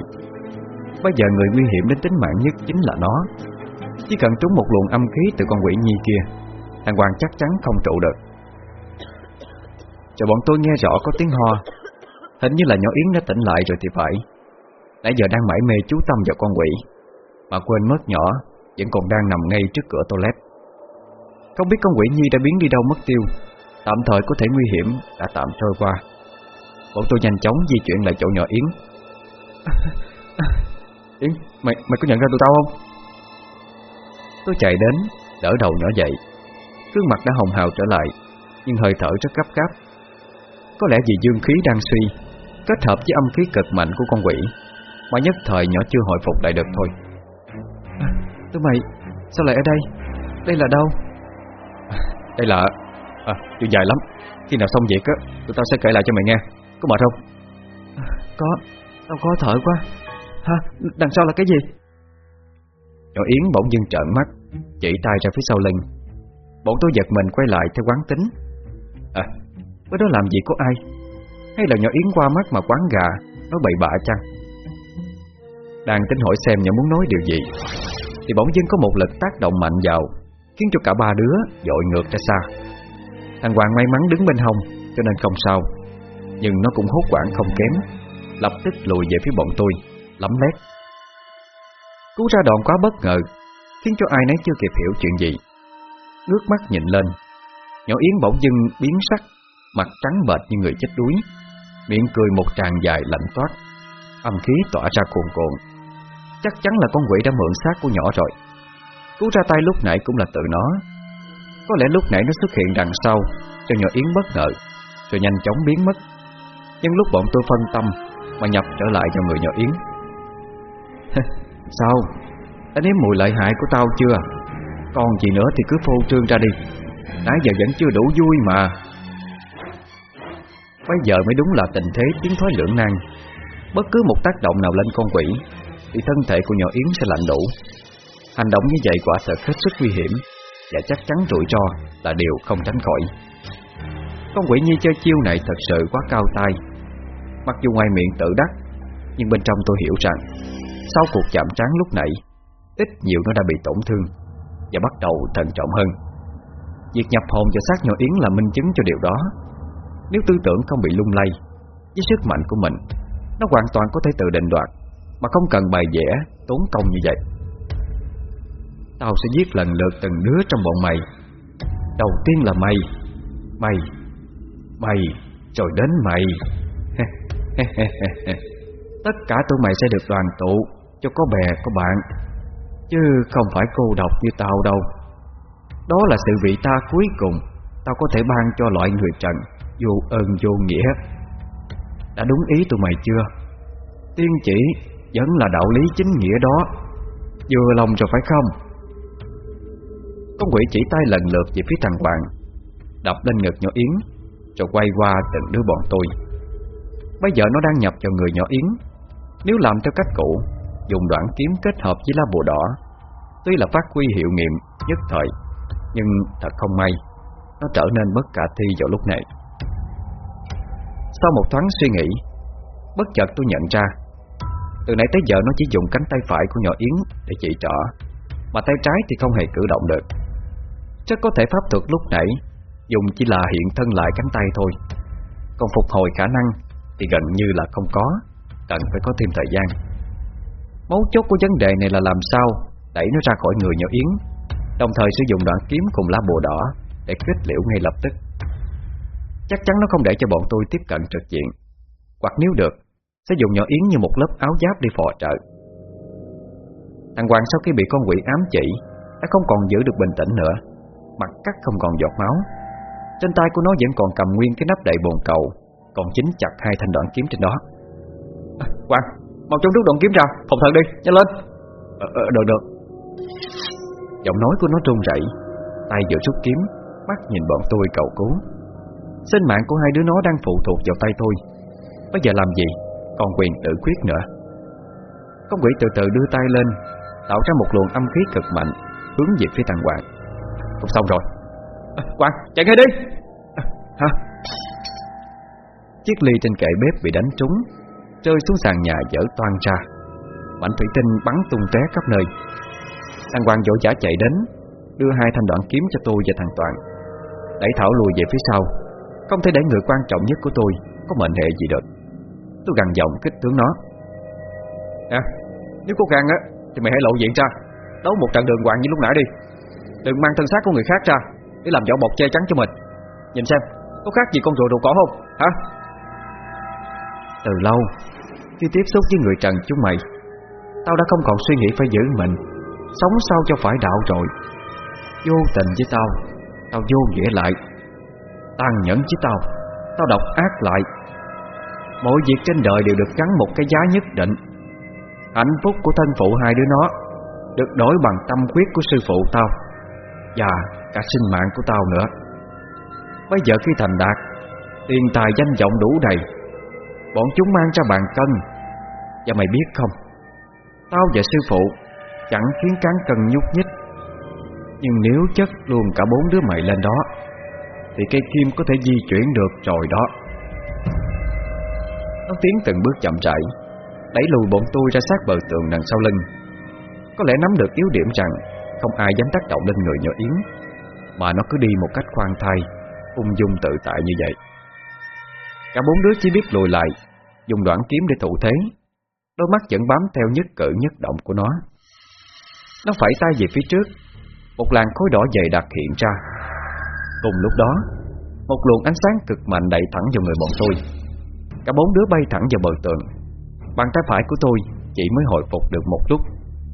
Bây giờ người nguy hiểm đến tính mạng nhất chính là nó. Chỉ cần trúng một luồng âm khí từ con quỷ nhi kia, Thằng Hoàng chắc chắn không trụ được. Cho bọn tôi nghe rõ có tiếng ho. Hình như là nhỏ Yến đã tỉnh lại rồi thì phải. Nãy giờ đang mải mê chú tâm vào con quỷ, Mà quên mất nhỏ, Vẫn còn đang nằm ngay trước cửa toilet. Không biết con quỷ nhi đã biến đi đâu mất tiêu. Tạm thời có thể nguy hiểm Đã tạm trôi qua. Bọn tôi nhanh chóng di chuyển lại chỗ nhỏ Yến. Yến, mày mày có nhận ra tụi tao không? Tôi chạy đến Đỡ đầu nhỏ dậy. Gương mặt đã hồng hào trở lại Nhưng hơi thở rất gấp gáp. Có lẽ vì dương khí đang suy Kết hợp với âm khí cực mạnh của con quỷ Mà nhất thời nhỏ chưa hồi phục lại được thôi. À, Tụi mày Sao lại ở đây? Đây là đâu? Đây là À chuyện dài lắm. Khi nào xong việc á Tụi tao sẽ kể lại cho mày nghe. Có mệt không? À, Có. Tao khó thở quá. Hả đằng sau là cái gì? Nhỏ Yến bỗng dưng trợn mắt Chỉ tay ra phía sau lưng. Bọn tôi giật mình quay lại theo quán tính. À Bữa đó làm gì có ai? Hay là nhỏ Yến qua mắt mà quán gà Nó bậy bạ chăng? Đang tính hỏi xem nhỏ muốn nói điều gì Thì bỗng dưng có một lực tác động mạnh vào Khiến cho cả ba đứa dội ngược ra xa Thằng Hoàng may mắn đứng bên hông, Cho nên không sao. Nhưng nó cũng hốt quảng không kém, Lập tức lùi về phía bọn tôi Lắm lét. Cú ra đòn quá bất ngờ, Khiến cho ai nấy chưa kịp hiểu chuyện gì. Ngước mắt nhìn lên, Nhỏ Yến bỗng dưng biến sắc, Mặt trắng bệch như người chết đuối. Miệng cười một tràng dài lạnh toát, Âm khí tỏa ra cuồn cuộn. Chắc chắn là con quỷ đã mượn xác của nhỏ rồi. Cú ra tay lúc nãy cũng là tự nó. Có lẽ lúc nãy nó xuất hiện đằng sau, Cho nhỏ Yến bất ngờ, Rồi nhanh chóng biến mất. Nhưng lúc bọn tôi phân tâm, Mà nhập trở lại cho người nhỏ Yến. Sao? Đã nếm mùi lợi hại của tao chưa? Còn gì nữa thì cứ phô trương ra đi. Nãy giờ vẫn chưa đủ vui mà. Bây giờ mới đúng là tình thế tiến thoái lưỡng nan. Bất cứ một tác động nào lên con quỷ, Thì thân thể của nhỏ Yến sẽ lạnh đủ. Hành động như vậy quả thật hết sức nguy hiểm. Và chắc chắn rủi ro là điều không tránh khỏi. Con quỷ nhi chơi chiêu này thật sự quá cao tay Mặc dù ngoài miệng tự đắc Nhưng bên trong tôi hiểu rằng Sau cuộc chạm trán lúc nãy Ít nhiều nó đã bị tổn thương Và bắt đầu thận trọng hơn. Việc nhập hồn và xác nhỏ Yến là minh chứng cho điều đó. Nếu tư tưởng không bị lung lay Với sức mạnh của mình Nó hoàn toàn có thể tự định đoạt Mà không cần bài vẽ, tốn công như vậy. Tao sẽ giết lần lượt từng đứa trong bọn mày. Đầu tiên là mày. Mày. Mày. Rồi đến mày. Tất cả tụi mày sẽ được đoàn tụ Cho có bè, có bạn. Chứ không phải cô độc như tao đâu. Đó là sự vị ta cuối cùng Tao có thể ban cho loại người trần Vô ơn, vô nghĩa. Đã đúng ý tụi mày chưa? Tiên chỉ Vẫn là đạo lý chính nghĩa đó. Vừa lòng rồi phải không? Con quỷ chỉ tay lần lượt về phía thằng Hoàng Đập lên ngực nhỏ Yến, Rồi quay qua từng đứa bọn tôi. Bây giờ nó đang nhập vào người nhỏ Yến. Nếu làm theo cách cũ, Dùng đoạn kiếm kết hợp với lá bùa đỏ. Tuy là phát huy hiệu nghiệm nhất thời, Nhưng thật không may, Nó trở nên bất khả thi vào lúc này. Sau một thoáng suy nghĩ, Bất chợt tôi nhận ra, Từ nãy tới giờ nó chỉ dùng cánh tay phải của nhỏ Yến Để chỉ trỏ, Mà tay trái thì không hề cử động được. Chắc có thể pháp thuật lúc nãy, Dùng chỉ là hiện thân lại cánh tay thôi. Còn phục hồi khả năng Thì gần như là không có, Cần phải có thêm thời gian. Mấu chốt của vấn đề này là làm sao Đẩy nó ra khỏi người nhỏ Yến Đồng thời sử dụng đoạn kiếm cùng lá bùa đỏ Để kết liễu ngay lập tức. Chắc chắn nó không để cho bọn tôi tiếp cận trực diện. Hoặc nếu được, Sẽ dùng nhỏ Yến như một lớp áo giáp để phò trợ. Thằng Hoàng sau khi bị con quỷ ám chỉ, Đã không còn giữ được bình tĩnh nữa. Mặt cắt không còn giọt máu. Trên tay của nó vẫn còn cầm nguyên cái nắp đậy bồn cầu Còn chính chặt hai thanh đoạn kiếm trên đó. À, Hoàng Mau trốn rút đoạn kiếm ra Phòng thần đi Nhanh lên. Ờ, ờ, Được được. Giọng nói của nó run rẩy Tay vừa rút kiếm Mắt nhìn bọn tôi cầu cứu. Sinh mạng của hai đứa nó đang phụ thuộc vào tay tôi. Bây giờ làm gì? Còn quyền tự quyết nữa. Con quỷ từ từ đưa tay lên Tạo ra một luồng âm khí cực mạnh Hướng về phía thằng Hoàng Không xong rồi. À, Hoàng chạy ngay đi. À, Hả? Chiếc ly trên kệ bếp bị đánh trúng Rơi xuống sàn nhà dở toan ra. Mảnh thủy tinh bắn tung té khắp nơi. Thằng Hoàng vội vã chạy đến Đưa hai thanh đoạn kiếm cho tôi và thằng Toàn. Đẩy Thảo lùi về phía sau. Không thể để người quan trọng nhất của tôi Có mệnh hệ gì được. Tôi gằn giọng kích tướng nó. À nếu có gan á Thì mày hãy lộ diện ra. Đấu một trận đường hoàng như lúc nãy đi Đừng mang thân xác của người khác ra, Để làm vỏ bọc che chắn cho mình. Nhìn xem, có khác gì con rùa đồ cỏ không? Hả? Từ lâu, Khi tiếp xúc với người trần chúng mày, Tao đã không còn suy nghĩ phải giữ mình, Sống sao cho phải đạo rồi. Vô tình với tao Tao vô nghĩa lại, Tàn nhẫn với tao Tao độc ác lại. Mọi việc trên đời đều được gắn một cái giá nhất định. Hạnh phúc của thân phụ hai đứa nó, Được đổi bằng tâm quyết của sư phụ tao. Và cả sinh mạng của tao nữa. Bây giờ khi thành đạt, Tiền tài danh vọng đủ đầy, Bọn chúng mang ra bàn cân. Và mày biết không, Tao và sư phụ Chẳng khiến cán cân nhúc nhích. Nhưng nếu chất luôn cả bốn đứa mày lên đó, Thì cây kim có thể di chuyển được rồi đó. Nó tiến từng bước chậm rãi, Đẩy lùi bọn tôi ra sát bờ tường đằng sau lưng. Có lẽ nắm được yếu điểm rằng không ai dám tác động lên người nhỏ Yến. Mà nó cứ đi một cách khoan thai, Ung dung tự tại như vậy. Cả bốn đứa chỉ biết lùi lại, Dùng đoạn kiếm để thủ thế. Đôi mắt vẫn bám theo nhất cử nhất động của nó. Nó phải tay về phía trước, Một làn khối đỏ dày đặc hiện ra. Cùng lúc đó, Một luồng ánh sáng cực mạnh đẩy thẳng vào người bọn tôi. Cả bốn đứa bay thẳng vào bờ tường. Bàn tay phải của tôi Chỉ mới hồi phục được một lúc,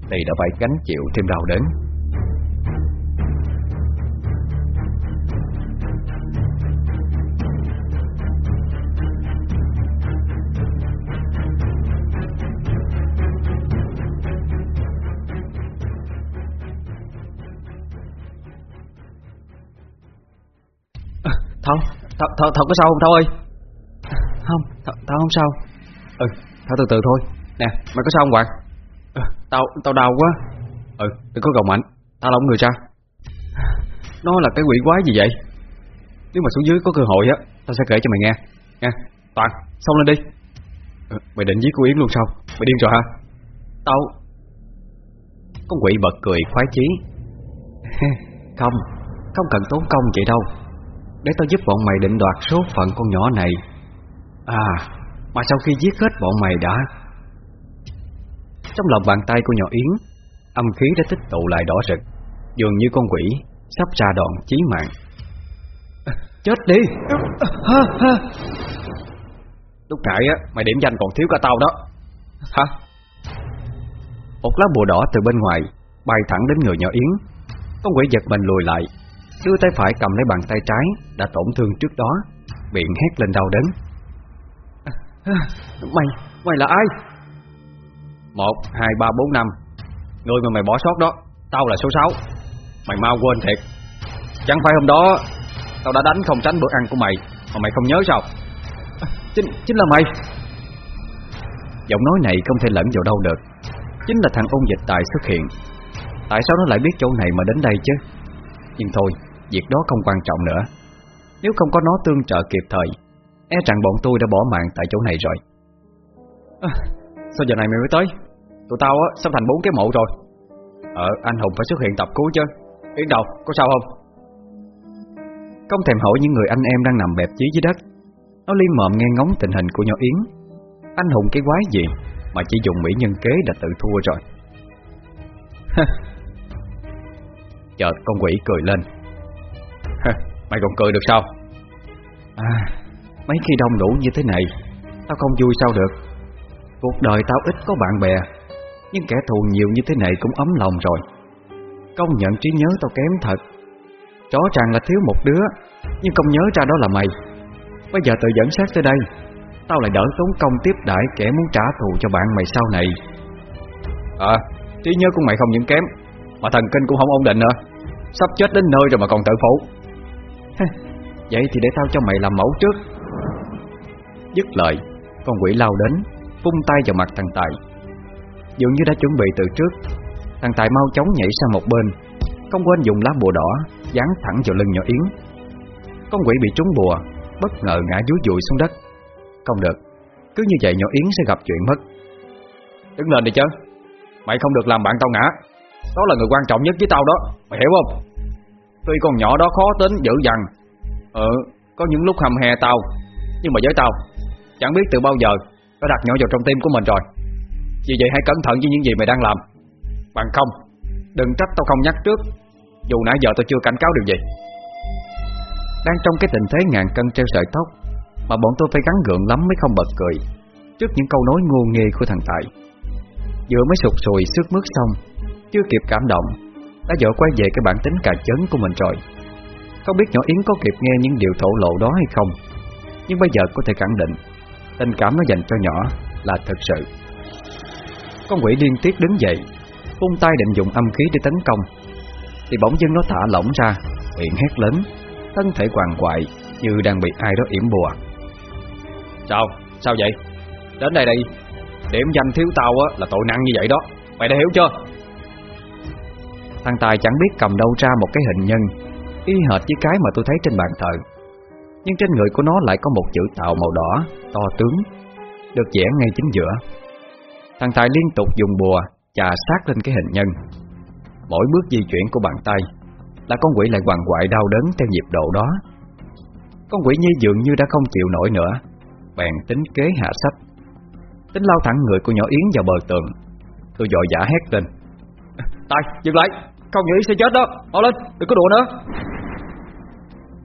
Thì đã phải gánh chịu thêm đau đớn. Thao, th th th có sao không? Thao ơi. Không, Thao, Thao không sao. Ừ, Thao từ từ thôi. Nè, mày có sao không Hoàng? Ừ, Tao, tao đau quá. Ừ, đừng có gồng mạnh. Tao là người sao Nó là cái quỷ quái gì vậy? Nếu mà xuống dưới có cơ hội á Tao sẽ kể cho mày nghe. Nha, Toàn, xong lên đi. Ừ, Mày định giết cô Yến luôn sao? Mày điên rồi hả? Tao Con quỷ bật cười khoái chí. Không, không cần tốn công vậy đâu để tao giúp bọn mày định đoạt số phận con nhỏ này. À Mà sau khi giết hết bọn mày đã. Trong lòng bàn tay của nhỏ Yến, Âm khí đã tích tụ lại đỏ rực, Dường như con quỷ Sắp ra đòn chí mạng. Chết đi! Lúc nãy á, Mày điểm danh còn thiếu cả tao đó. Hả? Một lá bùa đỏ từ bên ngoài Bay thẳng đến người nhỏ Yến. Con quỷ giật mình lùi lại Đưa tay phải cầm lấy bàn tay trái Đã tổn thương trước đó Miệng hét lên đau đớn. Mày, mày là ai? Một, hai, ba, bốn, năm. Người mà mày bỏ sót đó Tao là số 6 Mày mau quên thiệt. Chẳng phải hôm đó Tao đã đánh không tránh bữa ăn của mày Mà mày không nhớ sao? Chính, chính là mày. Giọng nói này không thể lẫn vào đâu được. Chính là thằng ôn dịch tài xuất hiện. Tại sao nó lại biết chỗ này mà đến đây chứ? Nhưng thôi Việc đó không quan trọng nữa. Nếu không có nó tương trợ kịp thời E rằng bọn tôi đã bỏ mạng tại chỗ này rồi. À, Sao giờ này mày mới tới? Tụi tao á sắp thành bốn cái mộ rồi. Ờ anh Hùng phải xuất hiện tập cứu chứ. Yến đầu có sao không? Không thèm hỏi những người anh em đang nằm bẹp chí dưới đất. Nó liên mộm nghe ngóng tình hình của nhỏ Yến. Anh Hùng cái quái gì Mà chỉ dùng mỹ nhân kế đã tự thua rồi. Chợt con quỷ cười lên Mày còn cười được sao? À Mấy khi đông đủ như thế này Tao không vui sao được. Cuộc đời tao ít có bạn bè Nhưng kẻ thù nhiều như thế này cũng ấm lòng rồi. Công nhận trí nhớ tao kém thật. Rõ ràng là thiếu một đứa Nhưng không nhớ ra đó là mày. Bây giờ tự dẫn sát tới đây Tao lại đỡ tốn công tiếp đãi kẻ muốn trả thù cho bạn mày sau này. À Trí nhớ của mày không những kém Mà thần kinh cũng không ổn định nữa. Sắp chết đến nơi rồi mà còn tự phụ Vậy thì để tao cho mày làm mẫu trước. Dứt lời, Con quỷ lao đến Phung tay vào mặt thằng Tài. Dường như đã chuẩn bị từ trước, Thằng Tài mau chóng nhảy sang một bên. Không quên dùng lá bùa đỏ, Dán thẳng vào lưng nhỏ Yến. Con quỷ bị trúng bùa, Bất ngờ ngã dúi dụi xuống đất. Không được, Cứ như vậy nhỏ Yến sẽ gặp chuyện mất. Đứng lên đi chứ. Mày không được làm bạn tao ngã. Đó là người quan trọng nhất với tao đó. Mày hiểu không? Tuy con nhỏ đó khó tính, dữ dằn. Ừ Có những lúc hầm hè tao. Nhưng mà với tao, Chẳng biết từ bao giờ Nó đặt nhỏ vào trong tim của mình rồi. Vì vậy hãy cẩn thận với những gì mày đang làm. Bằng không, Đừng trách tao không nhắc trước. Dù nãy giờ tao chưa cảnh cáo điều gì. Đang trong cái tình thế ngàn cân treo sợi tóc, Mà bọn tôi phải gắn gượng lắm mới không bật cười Trước những câu nói ngu nghê của thằng Tài. Vừa mới sụt sùi sức mướt xong, Chưa kịp cảm động đã vội quay về cái bản tính cà chấn của mình rồi Không biết nhỏ Yến có kịp nghe những điều thổ lộ đó hay không, Nhưng bây giờ có thể khẳng định, Tình cảm nó dành cho nhỏ là thật sự Con quỷ liên tiếp đứng dậy, Vung tay định dùng âm khí để tấn công, Thì bỗng dưng nó thả lỏng ra, Miệng hét lớn, Thân thể hoàng quại như đang bị ai đó yểm bùa Sao? Sao vậy? Đến đây đi Điểm danh thiếu tao á là tội nặng như vậy đó Mày đã hiểu chưa? Thằng Tài chẳng biết cầm đâu ra một cái hình nhân. Y hệt với cái mà tôi thấy trên bàn thờ. Nhưng trên người của nó lại có một chữ tạo màu đỏ, To tướng. Được vẽ ngay chính giữa. Thằng Tài liên tục dùng bùa, Chà sát lên cái hình nhân. Mỗi bước di chuyển của bàn tay, Là con quỷ lại hoàng quại đau đớn theo nhịp độ đó. Con quỷ nhi dường như đã không chịu nổi nữa, Bèn tính kế hạ sách. Tính lao thẳng người của nhỏ Yến vào bờ tường. Tôi dội giả hét lên. Tài, dừng lại! Không nghĩ sẽ chết đó. Mau lên, đừng có đùa nữa.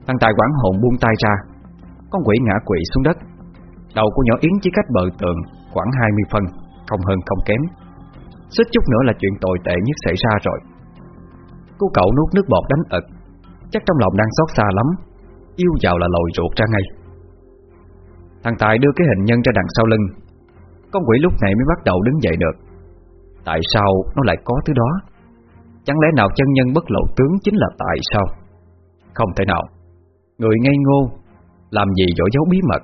Thằng Tài quảng hồn buông tay ra. Con quỷ ngã quỵ xuống đất. Đầu của nhỏ Yến chỉ cách bờ tường Khoảng 20 phân, Không hơn không kém. Xích chút nữa là chuyện tồi tệ nhất xảy ra rồi. Cô cậu nuốt nước bọt đánh ực. Chắc trong lòng đang xót xa lắm. Yêu vào là lồi ruột ra ngay. Thằng Tài đưa cái hình nhân ra đằng sau lưng. Con quỷ lúc này mới bắt đầu đứng dậy được. Tại sao nó lại có thứ đó? Chẳng lẽ nào chân nhân bất lộ tướng chính là tại sao? Không thể nào. Người ngây ngô, Làm gì dỗ giấu bí mật?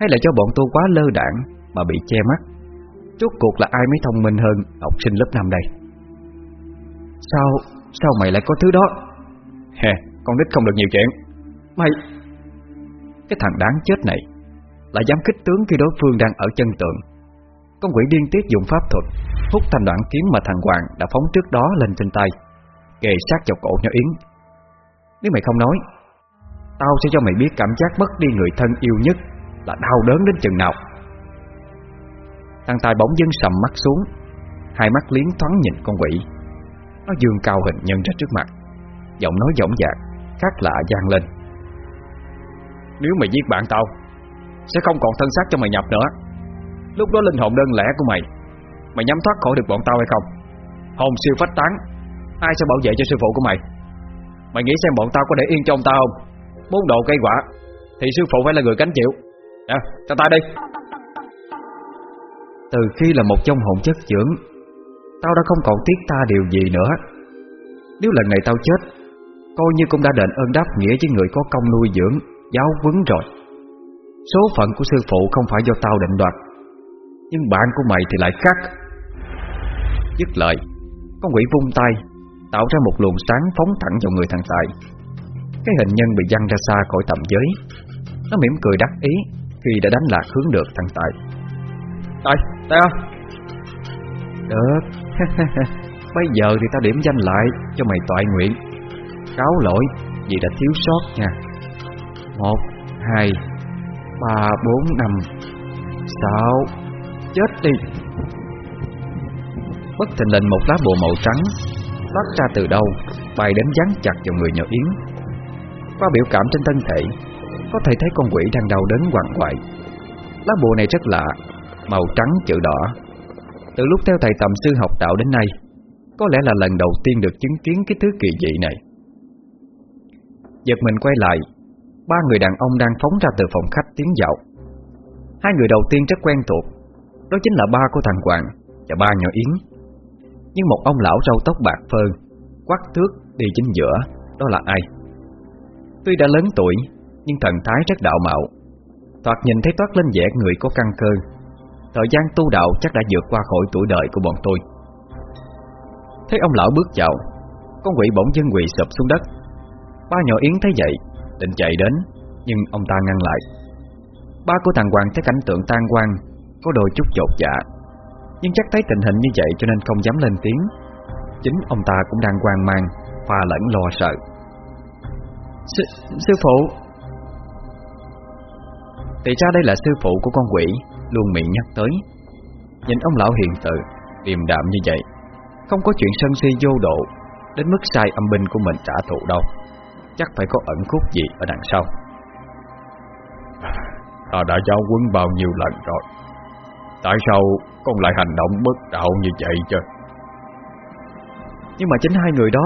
Hay là cho bọn tôi quá lơ đảng Mà bị che mắt? Rốt cuộc là ai mới thông minh hơn Học sinh lớp 5 đây? Sao Sao mày lại có thứ đó? Hè, con nít không được nhiều chuyện. Mày, Cái thằng đáng chết này Lại dám kích tướng khi đối phương đang ở chân tượng. Con quỷ điên tiết dùng pháp thuật, Hút thành đoạn kiếm mà thằng Hoàng Đã phóng trước đó lên trên tay, Kề sát vào cổ nhỏ Yến. Nếu mày không nói, Tao sẽ cho mày biết cảm giác mất đi người thân yêu nhất Là đau đớn đến chừng nào. Thằng Tài bỗng dưng sầm mắt xuống, Hai mắt liến thoáng nhìn con quỷ. Nó dương cao hình nhân ra trước mặt, Giọng nói giọng dạc, Khác lạ gian lên. Nếu mày giết bạn tao, Sẽ không còn thân xác cho mày nhập nữa. Lúc đó linh hồn đơn lẻ của mày. Mày nhắm thoát khỏi được bọn tao hay không? Hồn siêu phách tán Ai sẽ bảo vệ cho sư phụ của mày? Mày nghĩ xem bọn tao có để yên cho ông tao không? Bốn độ cây quả Thì sư phụ phải là người cánh chịu. Nè, cho tay đi. Từ khi là một trong hồn chất dưỡng Tao đã không còn tiếc ta điều gì nữa. Nếu lần này tao chết Coi như cũng đã đền ơn đáp nghĩa với người có công nuôi dưỡng Giáo vấn rồi. Số phận của sư phụ không phải do tao định đoạt. Nhưng bạn của mày thì lại khác. Dứt lời Con quỷ vung tay Tạo ra một luồng sáng phóng thẳng vào người thằng Tài. Cái hình nhân bị văng ra xa khỏi tầm giới. Nó mỉm cười đắc ý Khi đã đánh lạc hướng được thằng Tài. Tài, Tài à? Được. Bây giờ thì tao điểm danh lại Cho mày toại nguyện. Cáo lỗi vì đã thiếu sót nha. Một, hai, ba, bốn, năm Sáu Chết đi. Bất thình lình một lá bùa màu trắng Phát ra từ đâu, Bay đến dán chặt vào người nhỏ Yến. Qua biểu cảm trên thân thể, Có thể thấy con quỷ đang đau đớn hoàng hoại Lá bùa này rất lạ, Màu trắng chữ đỏ. Từ lúc theo thầy tầm sư học đạo đến nay, Có lẽ là lần đầu tiên được chứng kiến cái thứ kỳ dị này. Giật mình quay lại, Ba người đàn ông đang phóng ra từ phòng khách tiến dạo Hai người đầu tiên rất quen thuộc đó chính là ba của thằng Hoàng Và ba nhỏ Yến. Nhưng một ông lão râu tóc bạc phơ, Quắc thước đi chính giữa, Đó là ai? Tuy đã lớn tuổi, Nhưng thần thái rất đạo mạo. Thoạt nhìn thấy toát lên vẻ người có căn cơ. Thời gian tu đạo chắc đã vượt qua khỏi tuổi đời của bọn tôi. Thấy ông lão bước vào, Con quỷ bỗng dưng quỳ sụp xuống đất. Ba nhỏ Yến thấy vậy, Định chạy đến, Nhưng ông ta ngăn lại. Ba của thằng Hoàng thấy cảnh tượng tan quang có đôi chút dột dạ. Nhưng chắc thấy tình hình như vậy cho nên không dám lên tiếng. Chính ông ta cũng đang hoang mang Hòa lẫn lo sợ. Sư, sư phụ. Thì ra đây là sư phụ của con quỷ Luôn miệng nhắc tới. Nhìn ông lão hiền tự Điềm đạm như vậy Không có chuyện sân si vô độ Đến mức sai âm binh của mình trả thù đâu. Chắc phải có ẩn khúc gì ở đằng sau. Ta đã giao quân bao nhiêu lần rồi Tại sao con lại hành động bất đạo như vậy chứ? Nhưng mà chính hai người đó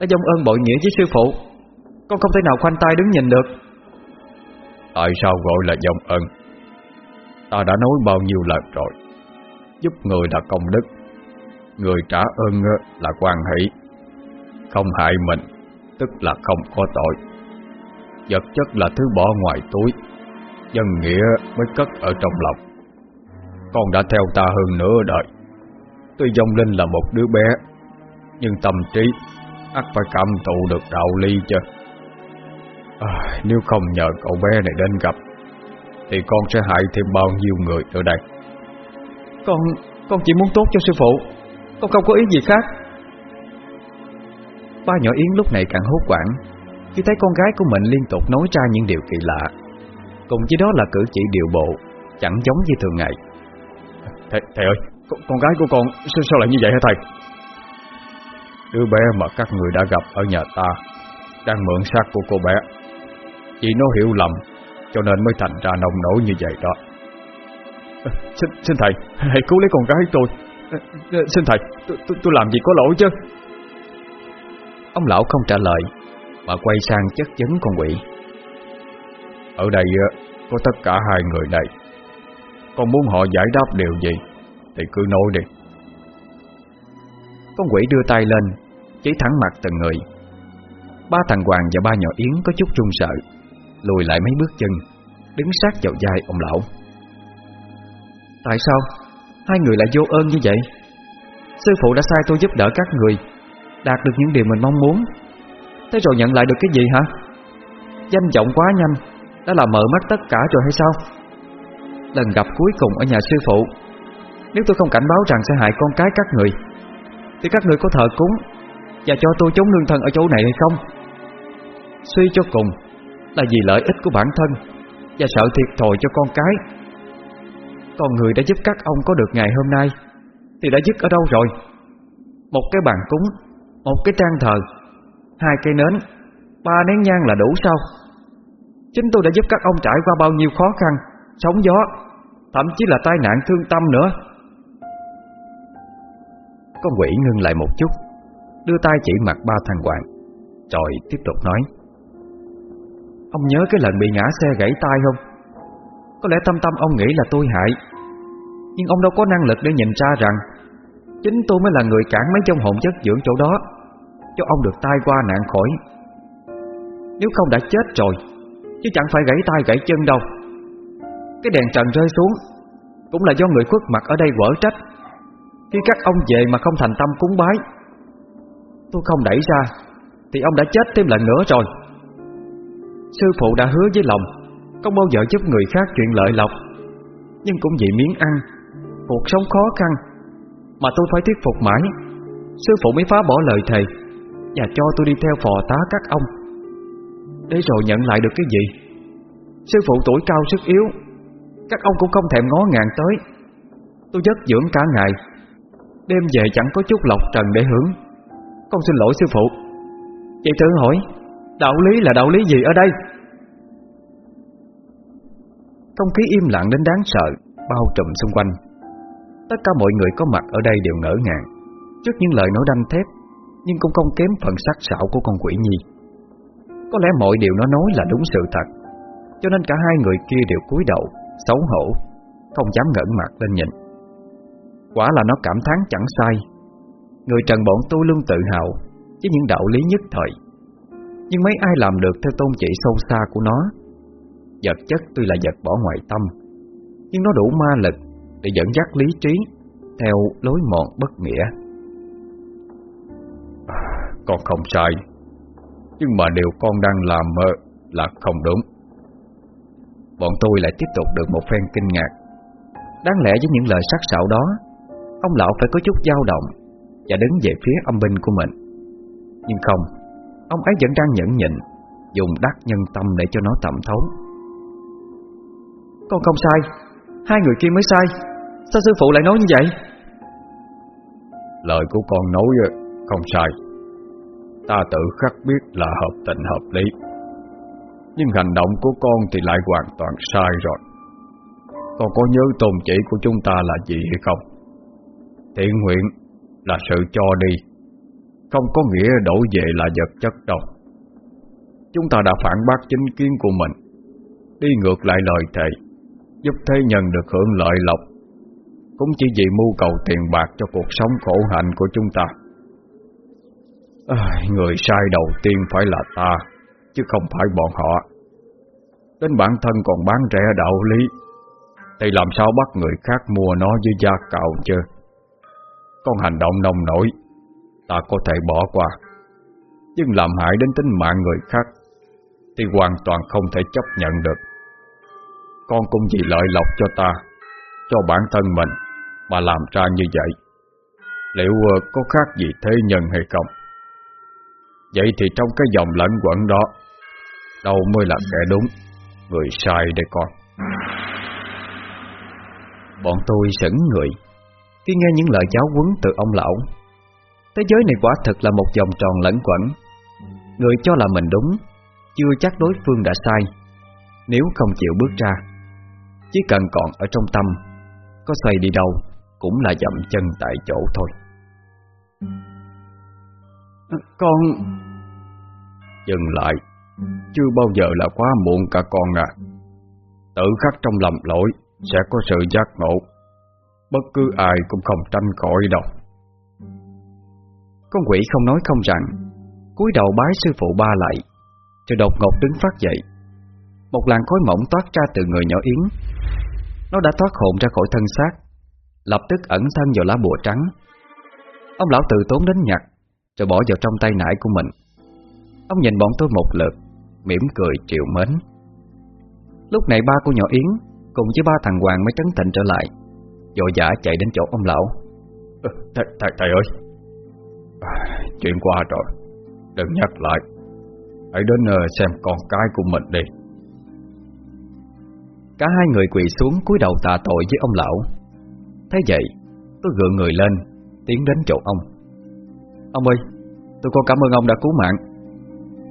Đã dông ơn bội nghĩa với sư phụ. Con không thể nào khoanh tay đứng nhìn được. Tại sao gọi là dông ân Ta đã nói bao nhiêu lần rồi. Giúp người là công đức. Người trả ơn là quan hỷ. Không hại mình Tức là không có tội. Vật chất là thứ bỏ ngoài túi. Dân nghĩa mới cất ở trong lòng con đã theo ta hơn nửa đời. Tuy dông linh là một đứa bé Nhưng tâm trí ắt phải cảm thụ được đạo ly chứ. À, Nếu không nhờ cậu bé này đến gặp Thì con sẽ hại thêm bao nhiêu người ở đây. Con con chỉ muốn tốt cho sư phụ. Con không có ý gì khác. Ba nhỏ Yến lúc này càng hốt quảng Khi thấy con gái của mình liên tục nói ra những điều kỳ lạ Cùng với đó là cử chỉ điều bộ Chẳng giống như thường ngày. Thầy, thầy ơi. Con, con gái của con sao, sao lại như vậy hả thầy? Đứa bé mà các người đã gặp ở nhà ta Đang mượn xác của cô bé. Chỉ nó hiểu lầm Cho nên mới thành ra nông nổi như vậy đó. À, xin, xin thầy Hãy cứu lấy con gái tôi. À, Xin thầy tôi, tôi, tôi làm gì có lỗi chứ? Ông lão không trả lời Mà quay sang chất vấn con quỷ. Ở đây có tất cả hai người này con muốn họ giải đáp điều gì? Thì cứ nói đi. Con quỷ đưa tay lên, Chỉ thẳng mặt từng người. Ba thằng Hoàng và ba nhỏ Yến có chút run sợ, Lùi lại mấy bước chân, Đứng sát vào vai ông lão. Tại sao Hai người lại vô ơn như vậy? Sư phụ đã sai tôi giúp đỡ các người, Đạt được những điều mình mong muốn. Thế rồi nhận lại được cái gì hả? Danh vọng quá nhanh, Đã làm mở mắt tất cả rồi hay sao? Lần gặp cuối cùng ở nhà sư phụ. Nếu tôi không cảnh báo rằng sẽ hại con cái các người, Thì các người có thờ cúng Và cho tôi chống lương thân ở chỗ này hay không? Suy cho cùng Là vì lợi ích của bản thân Và sợ thiệt thòi cho con cái. Còn người đã giúp các ông có được ngày hôm nay Thì đã dứt ở đâu rồi? Một cái bàn cúng, Một cái trang thờ, Hai cây nến, Ba nén nhang là đủ sao? Chính tôi đã giúp các ông trải qua bao nhiêu khó khăn, Sóng gió Thậm chí là tai nạn thương tâm nữa. Con quỷ ngưng lại một chút, Đưa tay chỉ mặt ba thằng Hoàng, Rồi tiếp tục nói. Ông nhớ cái lần bị ngã xe gãy tay không? Có lẽ tâm tâm ông nghĩ là tôi hại, Nhưng ông đâu có năng lực để nhìn ra rằng Chính tôi mới là người cản mấy trong hồn chất dưỡng chỗ đó, Cho ông được tai qua nạn khỏi. Nếu không đã chết rồi, Chứ chẳng phải gãy tay gãy chân đâu. Cái đèn trần rơi xuống, Cũng là do người khuất mặt ở đây quở trách. Khi các ông về mà không thành tâm cúng bái, Tôi không đẩy ra, Thì ông đã chết thêm lần nữa rồi. Sư phụ đã hứa với lòng, Không bao giờ giúp người khác chuyện lợi lộc, Nhưng cũng vì miếng ăn, Cuộc sống khó khăn Mà tôi phải thuyết phục mãi. Sư phụ mới phá bỏ lời thầy Và cho tôi đi theo phò tá các ông. Để rồi nhận lại được cái gì? Sư phụ tuổi cao sức yếu các ông cũng không thèm ngó ngàng tới. Tôi giấc dưỡng cả ngày. Đêm về chẳng có chút lộc trần để hưởng. Con xin lỗi sư phụ. Vậy thử hỏi, Đạo lý là đạo lý gì ở đây? Không khí im lặng đến đáng sợ, Bao trùm xung quanh. Tất cả mọi người có mặt ở đây đều ngỡ ngàng. Trước những lời nói đanh thép, Nhưng cũng không kém phần sắc sảo của con quỷ nhi. Có lẽ mọi điều nó nói là đúng sự thật, Cho nên cả hai người kia đều cúi đầu. Xấu hổ, Không dám ngẩng mặt lên nhìn. Quả là nó cảm thán chẳng sai. Người trần bọn tôi luôn tự hào, Với những đạo lý nhất thời. Nhưng mấy ai làm được theo tôn chỉ sâu xa của nó? Vật chất tuy là vật bỏ ngoài tâm, Nhưng nó đủ ma lực Để dẫn dắt lý trí Theo lối mòn bất nghĩa. À, con không sai. Nhưng mà điều con đang làm ờ, là không đúng. Bọn tôi lại tiếp tục được một phen kinh ngạc. Đáng lẽ với những lời sắc sảo đó, Ông lão phải có chút dao động Và đứng về phía âm binh của mình. Nhưng không, Ông ấy vẫn đang nhẫn nhịn, Dùng đắc nhân tâm để cho nó tạm thấu. Con không sai, Hai người kia mới sai. Sao sư phụ lại nói như vậy? Lời của con nói, không sai. Ta tự khắc biết là hợp tình hợp lý. Nhưng hành động của con thì lại hoàn toàn sai rồi. Con có nhớ tôn chỉ của chúng ta là gì hay không? Thiện nguyện là sự cho đi. Không có nghĩa đổi về là vật chất đâu. Chúng ta đã phản bác chính kiến của mình. Đi ngược lại lời thề Giúp thế nhân được hưởng lợi lộc. Cũng chỉ vì mưu cầu tiền bạc cho cuộc sống khổ hạnh của chúng ta. À, Người sai đầu tiên phải là ta. Chứ không phải bọn họ. Đến bản thân còn bán rẻ đạo lý, Thì làm sao bắt người khác mua nó với giá cao chưa con hành động nông nổi, Ta có thể bỏ qua. Nhưng làm hại đến tính mạng người khác, Thì hoàn toàn không thể chấp nhận được. Con cũng vì lợi lộc cho ta, Cho bản thân mình, Mà làm ra như vậy. Liệu ờ, có khác gì thế nhân hay không? Vậy thì trong cái dòng lẫn quẩn đó Đâu mới là kẻ đúng Người sai đây con. Bọn tôi sững người. Khi nghe những lời giáo huấn từ ông lão Thế giới này quả thực là một vòng tròn lẫn quẩn. Người cho là mình đúng Chưa chắc đối phương đã sai. Nếu không chịu bước ra Chỉ cần còn ở trong tâm Có xoay đi đâu Cũng là dậm chân tại chỗ thôi. Con Dừng lại chưa bao giờ là quá muộn cả con à Tự khắc trong lầm lỗi, Sẽ có sự giác ngộ. Bất cứ ai cũng không tranh khỏi đâu. Con quỷ không nói không rằng, cúi đầu bái sư phụ ba lại Rồi đột ngột đứng phát dậy. Một làn khói mỏng toát ra từ người nhỏ Yến. Nó đã thoát hồn ra khỏi thân xác, Lập tức ẩn thân vào lá bùa trắng. Ông lão từ tốn đến nhặt, Rồi bỏ vào trong tay nải của mình. Ông nhìn bọn tôi một lượt mỉm cười triệu mến. Lúc này ba cô nhỏ Yến Cùng với ba thằng Hoàng mới trấn tịnh trở lại Dội dã chạy đến chỗ ông lão. Thầy, thầy, thầy ơi. À, Chuyện qua rồi? Đừng nhắc lại. Hãy đến xem con cái của mình đi. Cả hai người quỳ xuống cúi đầu tạ tội với ông lão. Thế vậy Tôi gượng người lên Tiến đến chỗ ông. Ông ơi Tôi có cảm ơn ông đã cứu mạng.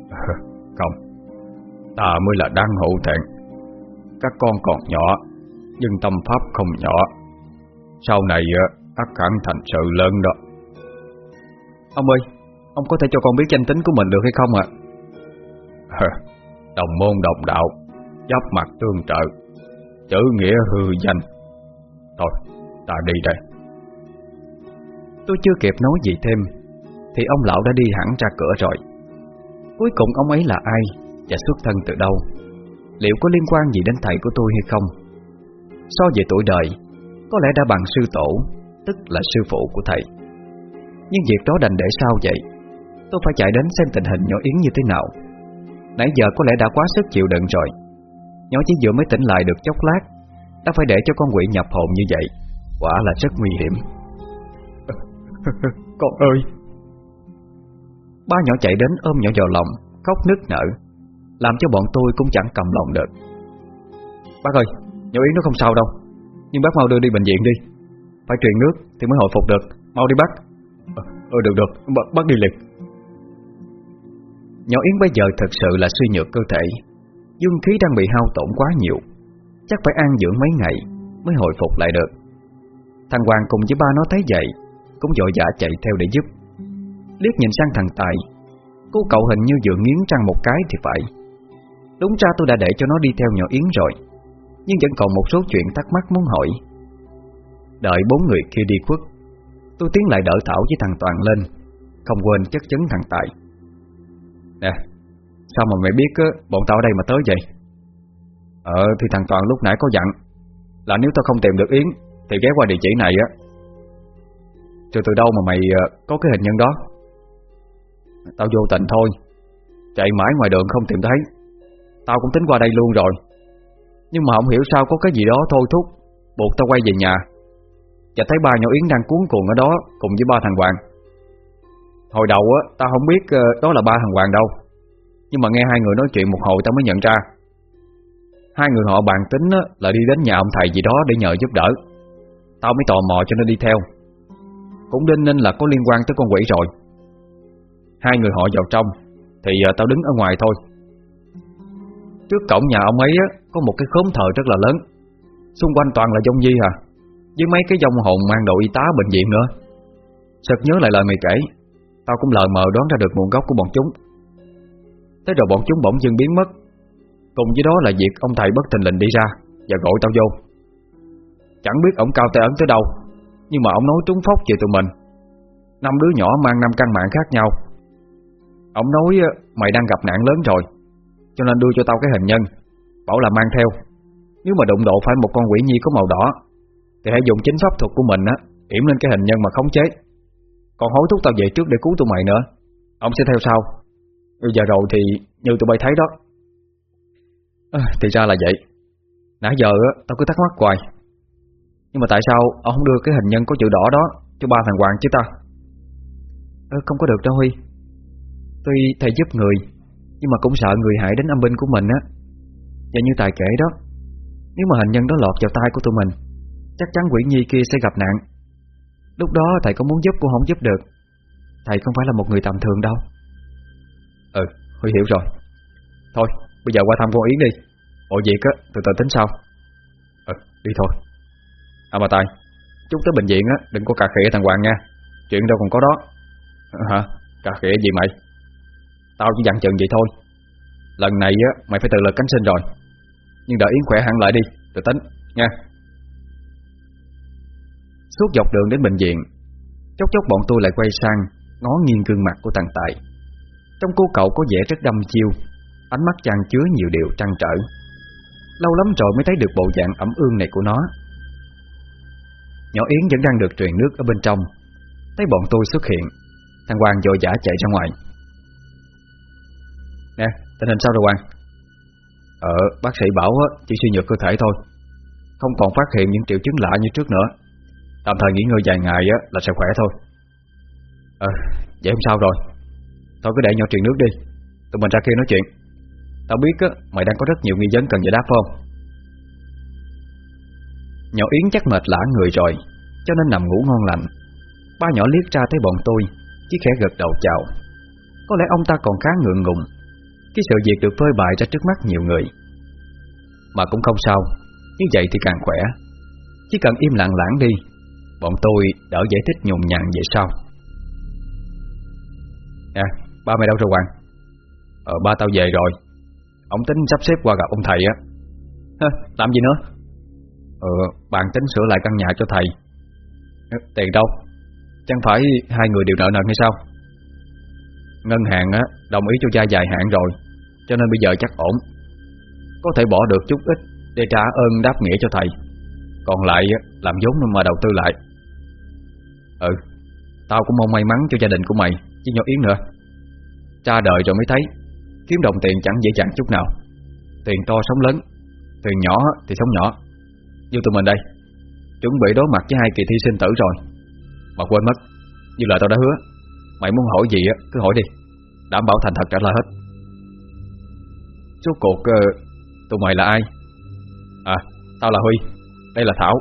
Không Ta mới là đang hậu thẹn. Các con còn nhỏ Nhưng tâm pháp không nhỏ. Sau này ắt hẳn thành sự lớn đó. Ông ơi Ông có thể cho con biết danh tính của mình được hay không ạ? Đồng môn đồng đạo Giáp mặt tương trợ Chữ nghĩa hư danh. Thôi ta đi đây. Tôi chưa kịp nói gì thêm Thì ông lão đã đi hẳn ra cửa rồi. Cuối cùng ông ấy là ai Và xuất thân từ đâu? Liệu có liên quan gì đến thầy của tôi hay không? So về tuổi đời Có lẽ đã bằng sư tổ Tức là sư phụ của thầy. Nhưng việc đó đành để sao vậy. Tôi phải chạy đến xem tình hình nhỏ Yến như thế nào. Nãy giờ có lẽ đã quá sức chịu đựng rồi. Nhỏ chỉ vừa mới tỉnh lại được chốc lát Đã phải để cho con quỷ nhập hồn như vậy. Quả là rất nguy hiểm. Con ơi! Ba nhỏ chạy đến ôm nhỏ vào lòng Khóc nức nở làm cho bọn tôi cũng chẳng cầm lòng được. Bác ơi, nhỏ Yến nó không sao đâu. Nhưng bác mau đưa đi bệnh viện đi. Phải truyền nước thì mới hồi phục được. Mau đi bác. Ừ được được, B bác đi liền. Nhỏ Yến bây giờ thật sự là suy nhược cơ thể. Dương khí đang bị hao tổn quá nhiều. Chắc phải an dưỡng mấy ngày Mới hồi phục lại được. Thằng Hoàng cùng với ba nó thấy vậy Cũng dội dã chạy theo để giúp. Liếc nhìn sang thằng Tài Cô cậu hình như vừa nghiến răng một cái thì phải. Đúng ra tôi đã để cho nó đi theo nhỏ Yến rồi, Nhưng vẫn còn một số chuyện thắc mắc muốn hỏi. Đợi bốn người kia đi khuất, Tôi tiến lại đỡ Thảo với thằng Toàn lên, Không quên chất chấn thằng Tài. Nè, Sao mà mày biết bọn tao ở đây mà tới vậy? Ờ thì thằng Toàn lúc nãy có dặn Là nếu tao không tìm được Yến Thì ghé qua địa chỉ này á. Rồi từ đâu mà mày ờ, có cái hình nhân đó? Tao vô tình thôi, Chạy mãi ngoài đường không tìm thấy. Tao cũng tính qua đây luôn rồi. Nhưng mà không hiểu sao có cái gì đó thôi thúc Buộc tao quay về nhà. Và thấy ba nhỏ Yến đang cuốn cuồng ở đó Cùng với ba thằng Hoàng. Hồi đầu á, tao không biết ờ, đó là ba thằng Hoàng đâu. Nhưng mà nghe hai người nói chuyện một hồi tao mới nhận ra. Hai người họ bàn tính á, là đi đến nhà ông thầy gì đó để nhờ giúp đỡ. Tao mới tò mò cho nên đi theo. Cũng đinh nên là có liên quan tới con quỷ rồi. Hai người họ vào trong Thì ờ, tao đứng ở ngoài thôi. Trước cổng nhà ông ấy á, có một cái khóm thờ rất là lớn. Xung quanh toàn là dông di à. Với mấy cái dông hồn mang đội y tá bệnh viện nữa. Sực nhớ lại lời mày kể. Tao cũng lờ mờ đoán ra được nguồn gốc của bọn chúng. Thế rồi bọn chúng bỗng dưng biến mất. Cùng với đó là việc ông thầy bất tình lình đi ra Và gọi tao vô. Chẳng biết ông cao tay ấn tới đâu Nhưng mà ông nói trúng phóc về tụi mình. Năm đứa nhỏ mang năm căn mạng khác nhau. Ông nói mày đang gặp nạn lớn rồi. Cho nên đưa cho tao cái hình nhân. Bảo là mang theo. Nếu mà đụng độ phải một con quỷ nhi có màu đỏ Thì hãy dùng chính pháp thuật của mình á Yểm lên cái hình nhân mà khống chế. Còn hối thúc tao về trước để cứu tụi mày nữa. Ông sẽ theo sau. Bây giờ rồi thì như tụi bay thấy đó. À, Thì ra là vậy. Nãy giờ á, tao cứ thắc mắc hoài. Nhưng mà tại sao ông không đưa cái hình nhân có chữ đỏ đó Cho ba thằng Hoàng chứ ta? À, Không có được đâu Huy. Tuy thầy giúp người nhưng mà cũng sợ người hại đến âm binh của mình á. Và như tài kể đó Nếu mà hình nhân đó lọt vào tay của tụi mình Chắc chắn quỷ nhi kia sẽ gặp nạn. Lúc đó thầy có muốn giúp cũng không giúp được. Thầy không phải là một người tầm thường đâu. Ừ, Huy hiểu rồi. Thôi, bây giờ qua thăm cô Yến đi. Mọi việc á, từ từ tính sau. Ừ, đi thôi. À mà Tài chúc tới bệnh viện á, đừng có cà khịa thằng Hoàng nha. Chuyện đâu còn có đó. Hả, cà khịa gì mày? Tao chỉ dặn chừng vậy thôi. Lần này á, mày phải tự lực cánh sinh rồi. Nhưng đợi Yến khỏe hẳn lại đi Rồi tính, nha. Suốt dọc đường đến bệnh viện Chốc chốc bọn tôi lại quay sang Ngó nghiêng gương mặt của thằng Tài. Trong cô cậu có vẻ rất đâm chiêu Ánh mắt chàng chứa nhiều điều trăn trở. Lâu lắm rồi mới thấy được bộ dạng ẩm ương này của nó. Nhỏ Yến vẫn đang được truyền nước ở bên trong. Thấy bọn tôi xuất hiện Thằng Hoàng dội dã chạy ra ngoài. Nè, tình hình sao rồi Hoàng? Ờ, bác sĩ bảo chỉ suy nhược cơ thể thôi. Không còn phát hiện những triệu chứng lạ như trước nữa. Tạm thời nghỉ ngơi vài ngày là sẽ khỏe thôi. Ờ, vậy không sao rồi. Thôi cứ để nhỏ truyền nước đi. Tụi mình ra kia nói chuyện. Tao biết á, mày đang có rất nhiều nghi vấn cần giải đáp không? Nhỏ Yến chắc mệt lã người rồi Cho nên nằm ngủ ngon lành. Ba nhỏ liếc ra thấy bọn tôi Chỉ khẽ gật đầu chào. Có lẽ ông ta còn khá ngượng ngùng cái sự việc được phơi bại ra trước mắt nhiều người. Mà cũng không sao Như vậy thì càng khỏe. Chỉ cần im lặng lãng đi Bọn tôi đỡ giải thích nhùng nhằn vậy sao Nè, ba mày đâu rồi Hoàng? Ờ, ba tao về rồi. Ông tính sắp xếp qua gặp ông thầy á. Hơ, làm gì nữa? Ờ, bạn tính sửa lại căn nhà cho thầy. Ờ, tiền đâu? Chẳng phải hai người đều nợ nần hay sao? Ngân hàng á Đồng ý cho gia dài hạn rồi. Cho nên bây giờ chắc ổn. Có thể bỏ được chút ít Để trả ơn đáp nghĩa cho thầy. Còn lại làm vốn mà đầu tư lại. Ừ Tao cũng mong may mắn cho gia đình của mày, Chứ nhỏ Yến nữa Cha đời rồi mới thấy, Kiếm đồng tiền chẳng dễ dàng chút nào. Tiền to sống lớn, Tiền nhỏ thì sống nhỏ. Như tụi mình đây, Chuẩn bị đối mặt với hai kỳ thi sinh tử rồi. Mà quên mất, Như lời tao đã hứa, Mày muốn hỏi gì cứ hỏi đi, Đảm bảo thành thật trả lời hết. Số cột, uh, Tụi mày là ai? À tao là Huy Đây là Thảo.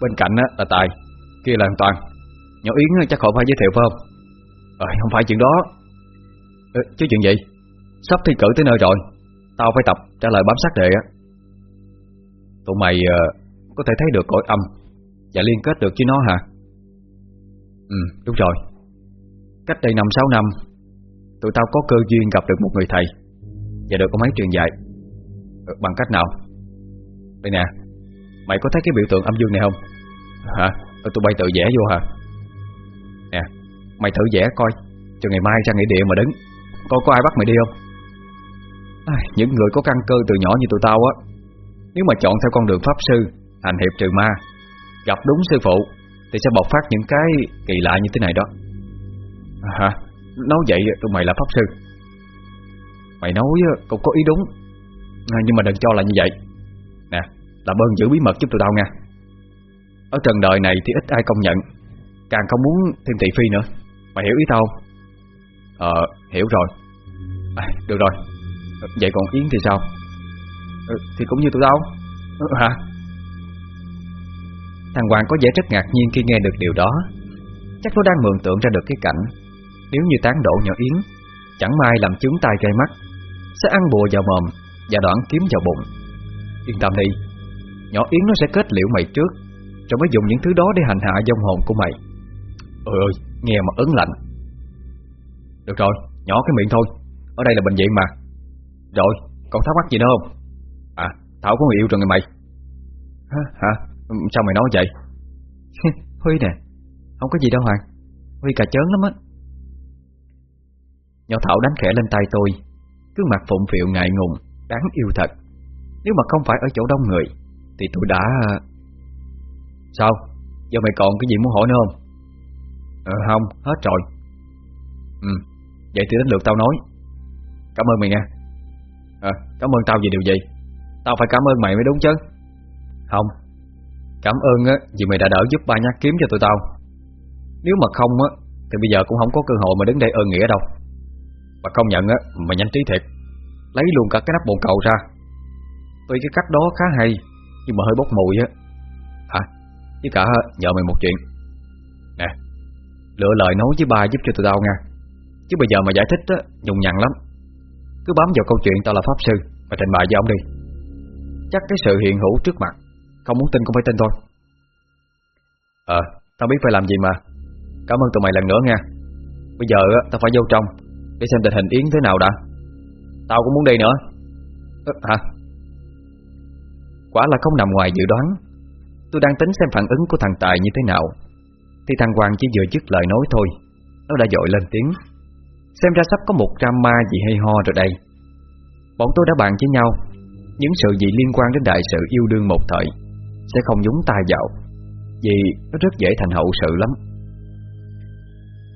Bên cạnh á, là Tài Kia là Toàn. Nhỏ Yến chắc khỏi phải giới thiệu phải không? Ờ không phải chuyện đó. Ừ, Chứ chuyện gì? Sắp thi cử tới nơi rồi Tao phải tập trả lời bám sát đề á. Tụi mày uh, có thể thấy được cõi âm Và liên kết được với nó hả? Ừ đúng rồi. Cách đây 5-6 năm Tụi tao có cơ duyên gặp được một người thầy. Và được có ấy truyền dạy ờ, Bằng cách nào? Đây nè Mày có thấy cái biểu tượng âm dương này không? Hả? Ờ, tụi bay tự vẽ vô hả? Nè Mày thử vẽ coi Cho ngày mai ra nghĩa địa mà đứng. Coi có ai bắt mày đi không? À, Những người có căn cơ từ nhỏ như tụi tao á Nếu mà chọn theo con đường pháp sư Hành hiệp trừ ma Gặp đúng sư phụ Thì sẽ bộc phát những cái kỳ lạ như thế này đó. À, Hả? Nói vậy tụi mày là pháp sư. Mày nói cũng có ý đúng. À, Nhưng mà đừng cho là như vậy. Nè Làm ơn giữ bí mật giúp tụi tao nha. Ở trần đời này thì ít ai công nhận. Càng không muốn thêm thị phi nữa. Mày hiểu ý tao không? Ờ hiểu rồi. À, Được rồi. Ờ, vậy còn Yến thì sao? Ừ, Thì cũng như tụi tao. Ừ, Hả? Thằng Hoàng có vẻ rất ngạc nhiên khi nghe được điều đó. Chắc nó đang mường tượng ra được cái cảnh Nếu như tán đổ nhỏ Yến Chẳng may làm chướng tai gây mắt. Sẽ ăn bùa vào mồm Và đoạn kiếm vào bụng. Yên tâm đi, Nhỏ Yến nó sẽ kết liễu mày trước, Rồi mới dùng những thứ đó để hành hạ dông hồn của mày. Ôi ơi Nghe mà ớn lạnh. Được rồi, Nhỏ cái miệng thôi, Ở đây là bệnh viện mà. Rồi Còn thắc mắc gì nữa không? À Thảo có người yêu rồi người mày. Hả? Hả? Sao mày nói vậy? Huy nè, Không có gì đâu Hoàng, Huy cà chớn lắm á. Nhỏ Thảo đánh khẽ lên tay tôi cứ mặt phụng phiệu ngại ngùng Đáng yêu thật. Nếu mà không phải ở chỗ đông người Thì tôi đã Sao? Giờ mày còn cái gì muốn hỏi nữa không? Ờ không hết rồi. Ừ Vậy thì đến lượt tao nói. Cảm ơn mày nha. À, Cảm ơn tao vì điều gì? Tao phải cảm ơn mày mới đúng chứ. Không. Cảm ơn á vì mày đã đỡ giúp ba nhát kiếm cho tụi tao. Nếu mà không á Thì bây giờ cũng không có cơ hội mà đứng đây ơn nghĩa đâu. Mà công nhận á mà nhanh trí thiệt. Lấy luôn cả cái nắp bồn cầu ra. Tuy cái cách đó khá hay Nhưng mà hơi bốc mùi á. Hả? Với cả nhờ mày một chuyện. Nè Lựa lời nói với ba giúp cho tụi tao nha. Chứ bây giờ mà giải thích á, nhùng nhằn lắm. Cứ bám vào câu chuyện tao là pháp sư Và trình bày với ông đi. Chắc cái sự hiện hữu trước mặt Không muốn tin cũng phải tin thôi. Ờ, tao biết phải làm gì mà. Cảm ơn tụi mày lần nữa nha. Bây giờ tao phải vô trong. Để xem tình hình Yến thế nào đã. Tao cũng muốn đi nữa. À, Hả? Quả là không nằm ngoài dự đoán. Tôi đang tính xem phản ứng của thằng Tài như thế nào. Thì thằng Hoàng chỉ vừa dứt lời nói thôi. Nó đã dội lên tiếng. Xem ra sắp có một drama gì hay ho rồi đây. Bọn tôi đã bàn với nhau. Những sự gì liên quan đến đại sự yêu đương một thời Sẽ không nhúng tay vào Vì nó rất dễ thành hậu sự lắm.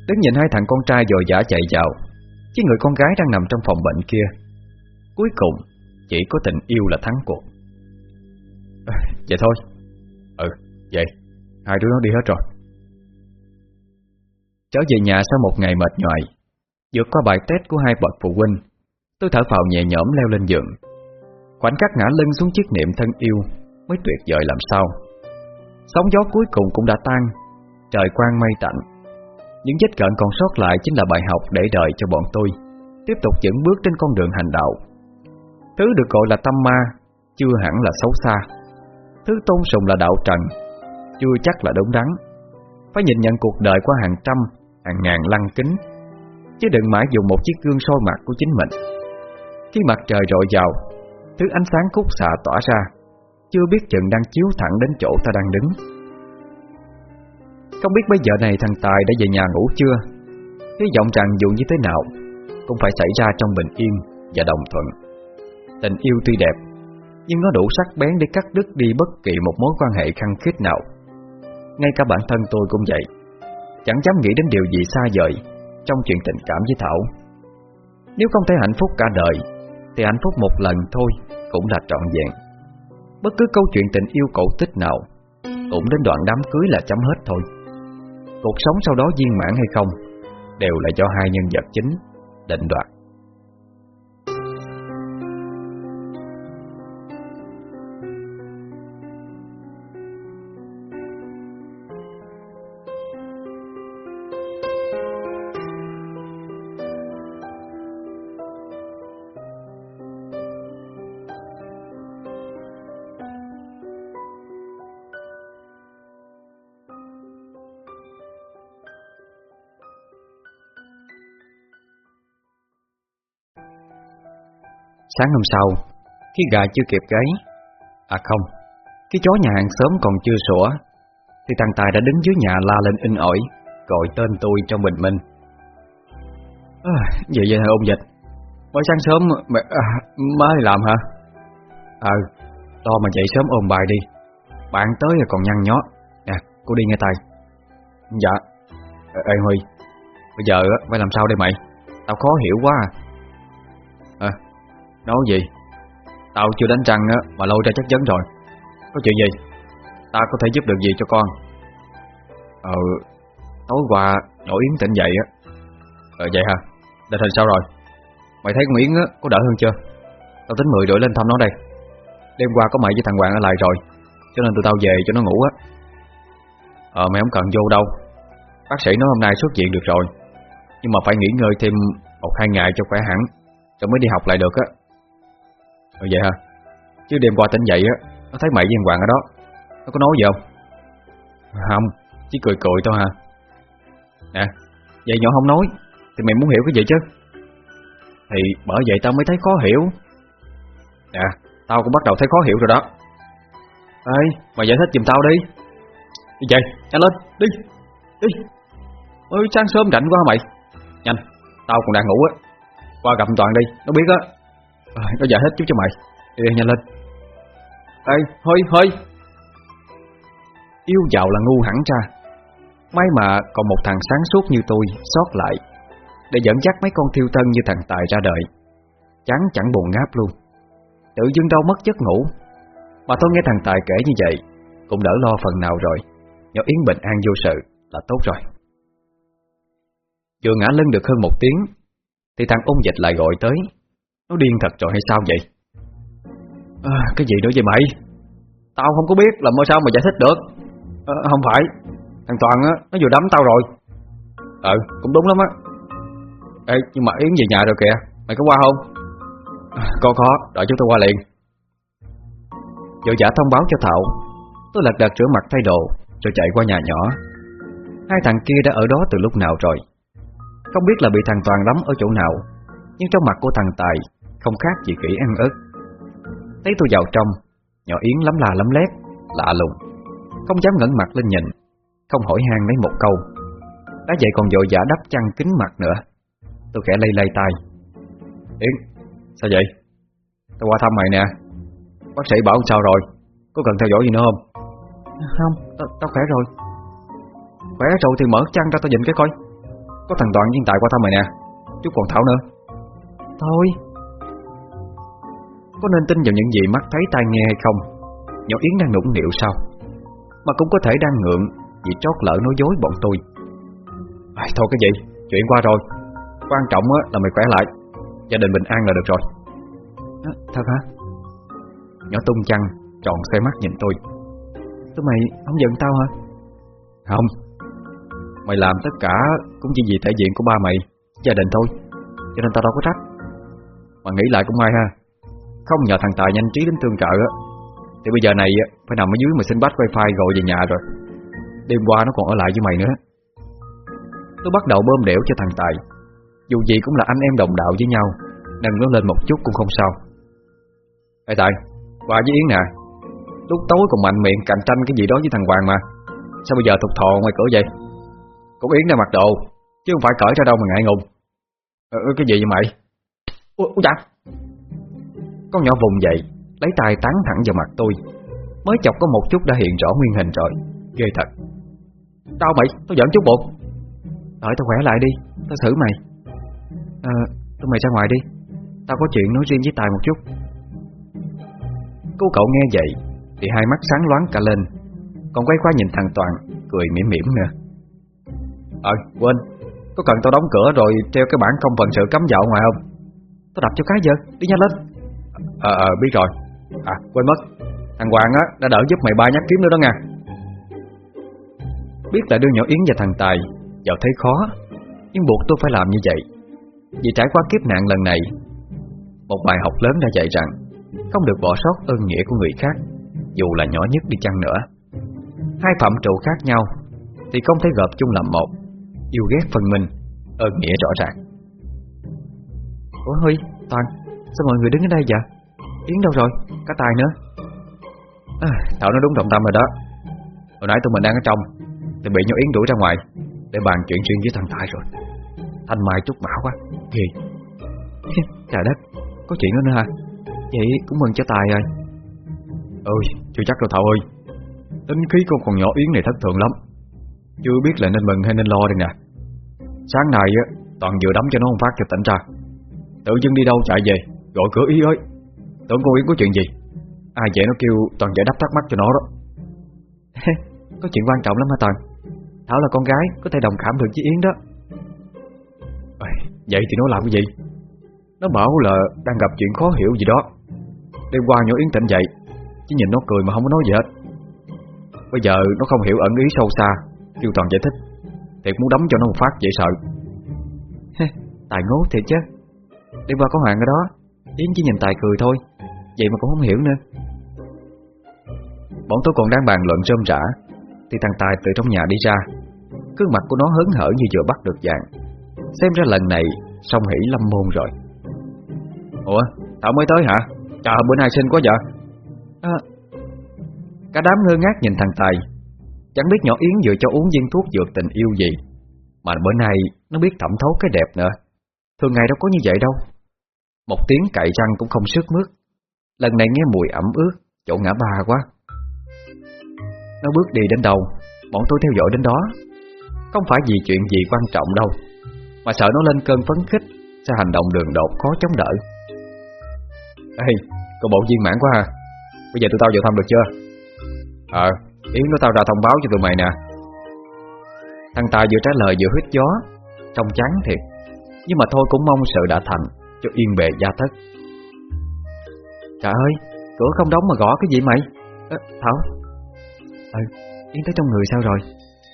Đứng nhìn hai thằng con trai dội giả chạy vào Chứ người con gái đang nằm trong phòng bệnh kia Cuối cùng Chỉ có tình yêu là thắng cuộc. À, Vậy thôi. Ừ vậy. Hai đứa nó đi hết rồi. Trở về nhà sau một ngày mệt nhoài. Vượt qua bài test của hai bậc phụ huynh Tôi thở phào nhẹ nhõm leo lên giường. Khoảnh khắc ngã lưng xuống chiếc niệm thân yêu Mới tuyệt vời làm sao. Sóng gió cuối cùng cũng đã tan Trời quang mây tạnh. Những vết cận còn sót lại chính là bài học để đời cho bọn tôi. Tiếp tục dẫn bước trên con đường hành đạo. Thứ được gọi là tâm ma, Chưa hẳn là xấu xa. Thứ tôn sùng là đạo trần, Chưa chắc là đúng đắn. Phải nhìn nhận cuộc đời qua hàng trăm, Hàng ngàn lăng kính, Chứ đừng mãi dùng một chiếc gương soi mặt của chính mình. Khi mặt trời rọi vào, Thứ ánh sáng khúc xạ tỏa ra, Chưa biết chừng đang chiếu thẳng đến chỗ ta đang đứng. Không biết bây giờ này thằng Tài đã về nhà ngủ chưa? Hy vọng rằng dù như thế nào, Cũng phải xảy ra trong bình yên và đồng thuận. Tình yêu tuy đẹp, Nhưng nó đủ sắc bén để cắt đứt đi bất kỳ một mối quan hệ khăng khít nào. Ngay cả bản thân tôi cũng vậy. Chẳng dám nghĩ đến điều gì xa vời Trong chuyện tình cảm với Thảo. Nếu không thể hạnh phúc cả đời, Thì hạnh phúc một lần thôi Cũng là trọn vẹn. Bất cứ câu chuyện tình yêu cổ tích nào, Cũng đến đoạn đám cưới là chấm hết thôi. Cuộc sống sau đó viên mãn hay không, Đều là do hai nhân vật chính Định đoạt. Sáng hôm sau Khi gà chưa kịp gáy À không Cái chó nhà hàng xóm còn chưa sủa Thì thằng Tài đã đứng dưới nhà la lên in ỏi Gọi tên tôi trong bình minh à, Vậy vậy hả ông Dịch Mới sáng sớm mà, à, mới làm hả? À, ờ To mà dậy sớm ôm bài đi. Bạn tới rồi còn nhăn nhó. Nè cô đi nghe tài. Dạ. Ê Huy Bây giờ phải làm sao đây mày? Tao khó hiểu quá à. Nói gì? Tao chưa đánh răng á, mà lôi ra chắc chắn rồi. Có chuyện gì? Ta có thể giúp được gì cho con? Ờ Tối qua nội Yến tỉnh dậy á. Ờ vậy hả? Tình hình sao rồi? Mày thấy con Yến á, có đỡ hơn chưa? Tao tính 10 rưỡi lên thăm nó đây. Đêm qua có mày với thằng Hoàng ở lại rồi, Cho nên tụi tao về cho nó ngủ á. Ờ mày không cần vô đâu. Bác sĩ nói hôm nay xuất viện được rồi. Nhưng mà phải nghỉ ngơi thêm một hai ngày cho khỏe hẳn, Rồi mới đi học lại được á. Ừ vậy hả? Chứ đêm qua tỉnh dậy á Nó thấy mày với Hoàng ở đó. Nó có nói gì không? Không Chỉ cười cười thôi hả? Nè Vậy nhỏ không nói Thì mày muốn hiểu cái gì chứ? Thì bởi vậy tao mới thấy khó hiểu. Nè Tao cũng bắt đầu thấy khó hiểu rồi đó. Ê Mày giải thích giùm tao đi. Đi về Nhanh lên Đi Đi. Ôi sáng sớm rảnh quá mày? Nhanh Tao còn đang ngủ á. Qua gặp Toàn đi Nó biết á à, Nó giải hết chút cho mày. Ê, nhanh lên. Ê hơi hơi Yêu giàu là ngu hẳn ra May mà còn một thằng sáng suốt như tôi Sót lại Để dẫn dắt mấy con thiêu thân như thằng Tài ra đời. Chán chẳng buồn ngáp luôn. Tự dưng đâu mất giấc ngủ. Mà tôi nghe thằng Tài kể như vậy Cũng đỡ lo phần nào rồi. Nhỏ Yến bình an vô sự là tốt rồi. Vừa ngã lưng được hơn một tiếng Thì thằng ung dịch lại gọi tới nó điên thật rồi hay sao vậy? À, Cái gì nữa vậy mày? Tao không có biết làm sao mà giải thích được. À, Không phải. Thằng Toàn á, nó vừa đấm tao rồi. Ừ, cũng đúng lắm á. Ê, nhưng mà Yến về nhà rồi kìa. Mày có qua không? À, có có, đợi chúng tôi qua liền. Vợ giả thông báo cho Thảo. Tôi lật đật rửa mặt thay đồ Rồi chạy qua nhà nhỏ. Hai thằng kia đã ở đó từ lúc nào rồi? Không biết là bị thằng Toàn lắm ở chỗ nào Nhưng trong mặt của thằng Tài không khác gì kỹ ăn ớt. Thấy tôi vào trong Nhỏ Yến lắm là lắm lét Lạ lùng. Không dám ngẩng mặt lên nhìn Không hỏi han lấy một câu. Đã vậy còn vội giả đắp chăn kính mặt nữa. Tôi khẽ lay lay tay. Yến, sao vậy? Tôi qua thăm mày nè. Bác sĩ bảo sao rồi? Có cần theo dõi gì nữa không? Không, tao, khỏe rồi. Khỏe rồi thì mở chăn ra tao nhìn cái coi. Có thằng Toàn viên tại qua thăm mày nè. Chút còn Thảo nữa. Thôi Có nên tin vào những gì mắt thấy tai nghe hay không? Nhỏ Yến đang nũng nịu sao? Mà cũng có thể đang ngượng Vì trót lỡ nói dối bọn tôi. À, Thôi cái gì? Chuyện qua rồi. Quan trọng là mày khỏe lại. Gia đình bình an là được rồi. À, Thật hả? Nhỏ tung chăn tròn xoay mắt nhìn tôi. Tụi mày không giận tao hả? Không. Mày làm tất cả cũng chỉ vì thể diện của ba mày Gia đình thôi. Cho nên tao đâu có trách. Mà nghĩ lại cũng may ha không nhờ thằng Tài nhanh trí đến tương trợ á. Thì bây giờ này phải nằm ở dưới mà xin bắt wifi gọi về nhà rồi. Đêm qua nó còn ở lại với mày nữa. Tôi bắt đầu bơm đẻo cho thằng Tài. Dù gì cũng là anh em đồng đạo với nhau Nâng nó lên một chút cũng không sao. Ê Tài Qua với Yến nè. Lúc tối còn mạnh miệng cạnh tranh cái gì đó với thằng Hoàng mà. Sao bây giờ thục thọ ngoài cửa vậy? Cũng Yến ra mặc đồ Chứ không phải cởi ra đâu mà ngại ngùng. Ờ, ờ Cái gì vậy mày? Ủa, ủa dạ. Con nhỏ vùng dậy Lấy tay tán thẳng vào mặt tôi. Mới chọc có một chút đã hiện rõ nguyên hình rồi. Ghê thật. Đau mày, tao giỡn chút bột. Đợi tao khỏe lại đi, tao xử mày. À, tụi mày ra ngoài đi. Tao có chuyện nói riêng với Tài một chút. Cô cậu nghe vậy Thì hai mắt sáng loáng cả lên. Còn quay qua nhìn thằng Toàn Cười mỉm mỉm nữa Ờ quên. Có cần tao đóng cửa rồi treo cái bản công phần sự cấm dạo ngoài không? Tao đập cho cái giờ Đi nhanh lên. Ờ à, biết rồi. À quên mất. Thằng Hoàng á đã đỡ giúp mày ba nhát kiếm nữa đó nha. Biết là đưa nhỏ Yến và thằng Tài Vào thấy khó Nhưng buộc tôi phải làm như vậy. Vì trải qua kiếp nạn lần này Một bài học lớn đã dạy rằng Không được bỏ sót ơn nghĩa của người khác Dù là nhỏ nhất đi chăng nữa. Hai phạm trụ khác nhau Thì không thể gộp chung làm một Yêu ghét phần mình Ơn nghĩa rõ ràng. Ủa Huy, Toàn? Sao mọi người đứng ở đây vậy? Yến đâu rồi, cả Tài nữa. À, Thảo nó đúng trọng tâm rồi đó. Hồi nãy tụi mình đang ở trong Thì bị nhau Yến đuổi ra ngoài Để bàn chuyện riêng với thằng Tài rồi. Thanh Mai trúc bảo quá. Ghê Trời đất Có chuyện đó nữa hả? Vậy cũng mừng cho Tài rồi. Ôi chưa chắc đâu Thảo ơi. Tính khí con còn nhỏ Yến này thất thường lắm. Chưa biết là nên mừng hay nên lo đây nè. Sáng nay á Toàn vừa đấm cho nó không phát cho tỉnh ra. Tự dưng đi đâu chạy về? Gọi cửa ý ơi. Tưởng cô Yến có chuyện gì? Ai vậy nó kêu Toàn giải đáp thắc mắc cho nó đó. Có chuyện quan trọng lắm hả Toàn? Thảo là con gái Có thể đồng cảm được với Yến đó. À, Vậy thì nó làm cái gì? Nó bảo là đang gặp chuyện khó hiểu gì đó. Đêm qua nhỏ Yến tỉnh dậy Chỉ nhìn nó cười mà không có nói gì hết. Bây giờ nó không hiểu ẩn ý sâu xa Kêu Toàn giải thích. Thiệt muốn đấm cho nó một phát dễ sợ. Tài ngố thiệt chứ. Đêm qua có Hoàng ở đó Yến chỉ nhìn Tài cười thôi. Vậy mà cũng không hiểu nữa. Bọn tôi còn đang bàn luận rơm rã Thì thằng Tài từ trong nhà đi ra. Cương mặt của nó hớn hở như vừa bắt được vàng. Xem ra lần này Xong hỷ lâm môn rồi. Ủa Thảo mới tới hả? Trời bữa nay xinh quá vậy. À, Cả đám ngơ ngác nhìn thằng Tài. Chẳng biết nhỏ Yến vừa cho uống viên thuốc dược tình yêu gì Mà bữa nay nó biết thẩm thấu cái đẹp nữa. Thường ngày đâu có như vậy đâu một tiếng cậy răng cũng không sức mướt. Lần này nghe mùi ẩm ướt Chỗ ngã ba quá. Nó bước đi đến đâu Bọn tôi theo dõi đến đó. Không phải vì chuyện gì quan trọng đâu Mà sợ nó lên cơn phấn khích Sẽ hành động đường đột khó chống đỡ. Ê, cậu bộ viên mãn quá ha Bây giờ tụi tao vào thăm được chưa? Ờ, Yến nó tao ra thông báo cho tụi mày nè. Thằng Tài vừa trả lời vừa hít gió Trông chán thiệt. Nhưng mà thôi cũng mong sự đã thành. Cho yên bề gia thất. Trời ơi Cửa không đóng mà gõ cái gì mày? À, Thảo. Ừ Yến tới trong người sao rồi?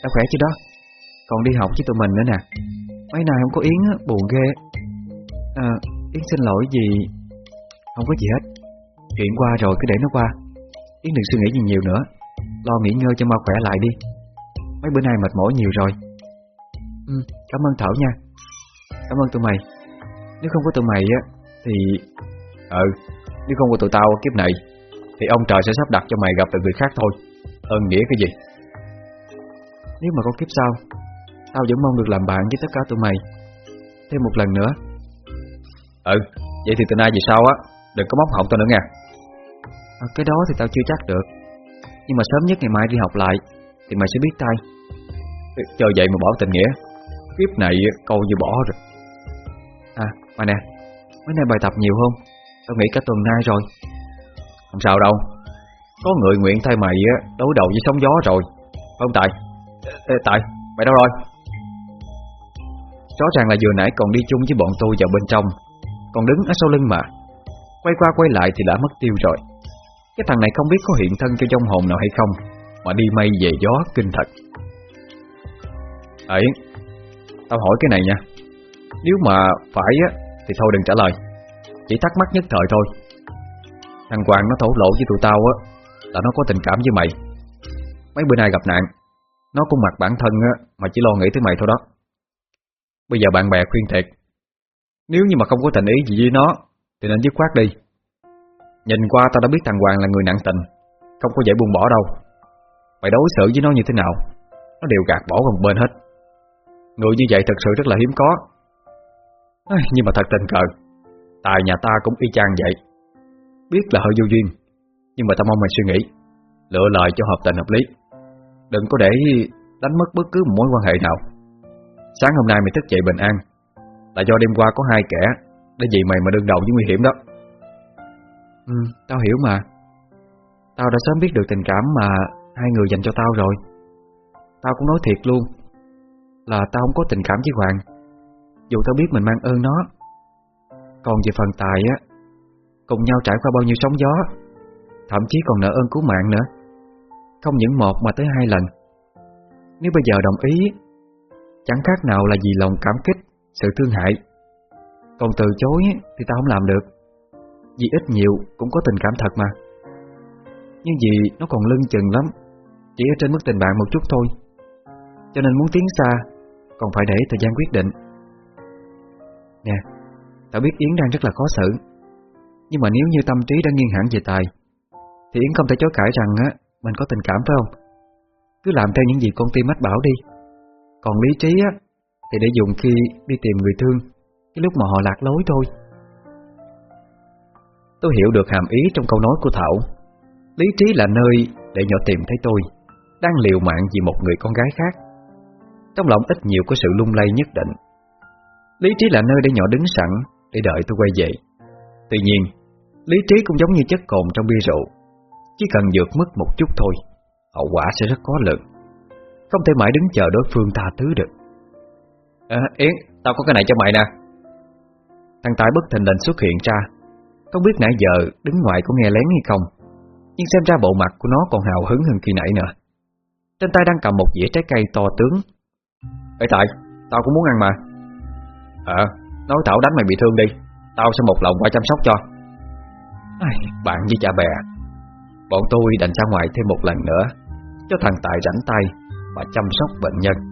Đã khỏe chứ đó. Còn đi học với tụi mình nữa nè. Mấy nay không có Yến buồn ghê. À Yến xin lỗi gì Không có gì hết. Chuyện qua rồi cứ để nó qua. Yến đừng suy nghĩ gì nhiều nữa. Lo nghỉ ngơi cho mau khỏe lại đi. Mấy bữa nay mệt mỏi nhiều rồi. Ừ cảm ơn Thảo nha. Cảm ơn tụi mày. Nếu không có tụi mày á Thì Ừ Nếu không có tụi tao kiếp này Thì ông trời sẽ sắp đặt cho mày gặp được người khác thôi. Ơn nghĩa cái gì? Nếu mà có kiếp sau Tao vẫn mong được làm bạn với tất cả tụi mày. Thêm một lần nữa. Ừ Vậy thì từ nay về sau á Đừng có móc họng tao nữa nha. À, Cái đó thì tao chưa chắc được. Nhưng mà sớm nhất ngày mai đi học lại Thì mày sẽ biết tay. Chơi vậy mà bỏ tình nghĩa. Kiếp này câu như bỏ rồi mà nè Mấy nay bài tập nhiều không? Tao nghĩ cả tuần nay rồi. Không sao đâu. Có người nguyện thay mày đối đầu với sóng gió rồi. Không Tài? Ê, Tài mày đâu rồi? Rõ ràng là vừa nãy còn đi chung với bọn tôi vào bên trong. Còn đứng ở sau lưng mà. Quay qua quay lại thì đã mất tiêu rồi. Cái thằng này không biết có hiện thân cho trong hồn nào hay không Mà đi mây về gió kinh thật. Ấy Tao hỏi cái này nha. Nếu mà phải á thì thôi đừng trả lời. Chỉ thắc mắc nhất thời thôi. Thằng Hoàng nó thổ lộ với tụi tao á, Là nó có tình cảm với mày. Mấy bữa nay gặp nạn, Nó cũng mặc bản thân á, Mà chỉ lo nghĩ tới mày thôi đó. Bây giờ bạn bè khuyên thiệt, Nếu như mà không có tình ý gì với nó, Thì nên dứt khoát đi. Nhìn qua tao đã biết thằng Hoàng là người nặng tình, Không có dễ buông bỏ đâu. Mày đối xử với nó như thế nào, Nó đều gạt bỏ qua một bên hết. Người như vậy thật sự rất là hiếm có. Nhưng mà thật tình cờ Tài nhà ta cũng y chang vậy. Biết là hơi vô duyên Nhưng mà tao mong mày suy nghĩ Lựa lời cho hợp tình hợp lý. Đừng có để đánh mất bất cứ một mối quan hệ nào. Sáng hôm nay mày thức dậy bình an Là do đêm qua có hai kẻ Để vì mày mà đương đầu với nguy hiểm đó. Ừ, tao hiểu mà. Tao đã sớm biết được tình cảm mà Hai người dành cho tao rồi. Tao cũng nói thiệt luôn Là tao không có tình cảm với Hoàng. Dù tao biết mình mang ơn nó. Còn về phần tài á, Cùng nhau trải qua bao nhiêu sóng gió, Thậm chí còn nợ ơn cứu mạng nữa. Không những một mà tới hai lần. Nếu bây giờ đồng ý, Chẳng khác nào là vì lòng cảm kích, Sự thương hại. Còn từ chối thì tao không làm được. Vì ít nhiều cũng có tình cảm thật mà. Nhưng vì nó còn lưng chừng lắm, Chỉ ở trên mức tình bạn một chút thôi. Cho nên muốn tiến xa, Còn phải để thời gian quyết định. Nè, Tao biết Yến đang rất là khó xử. Nhưng mà nếu như tâm trí đã nghiêng hẳn về tài, Thì Yến không thể chối cãi rằng á, Mình có tình cảm, phải không? Cứ làm theo những gì con tim mách bảo đi. Còn lý trí á, Thì để dùng khi đi tìm người thương, Cái lúc mà họ lạc lối thôi. Tôi hiểu được hàm ý trong câu nói của Thảo. Lý trí là nơi để nhỏ tìm thấy tôi, Đang liều mạng vì một người con gái khác. Trong lòng ít nhiều có sự lung lay nhất định. Lý trí là nơi để nhỏ đứng sẵn Để đợi tôi quay về. Tuy nhiên Lý trí cũng giống như chất cồn trong bia rượu. Chỉ cần vượt mức một chút thôi Hậu quả sẽ rất khó lượng Không thể mãi đứng chờ đối phương tha thứ được. À, Yến, tao có cái này cho mày nè. Thằng Tài bất thình lình xuất hiện ra. Không biết nãy giờ đứng ngoài có nghe lén hay không Nhưng xem ra bộ mặt của nó còn hào hứng hơn khi nãy nữa. Trên tay đang cầm một dĩa trái cây to tướng. Ê Tài, tao cũng muốn ăn mà Ờ, nói Thảo đánh mày bị thương đi. Tao sẽ một lòng qua chăm sóc cho. Ai, Bạn với cha bè. Bọn tôi đành ra ngoài thêm một lần nữa Cho thằng Tài rảnh tay Và chăm sóc bệnh nhân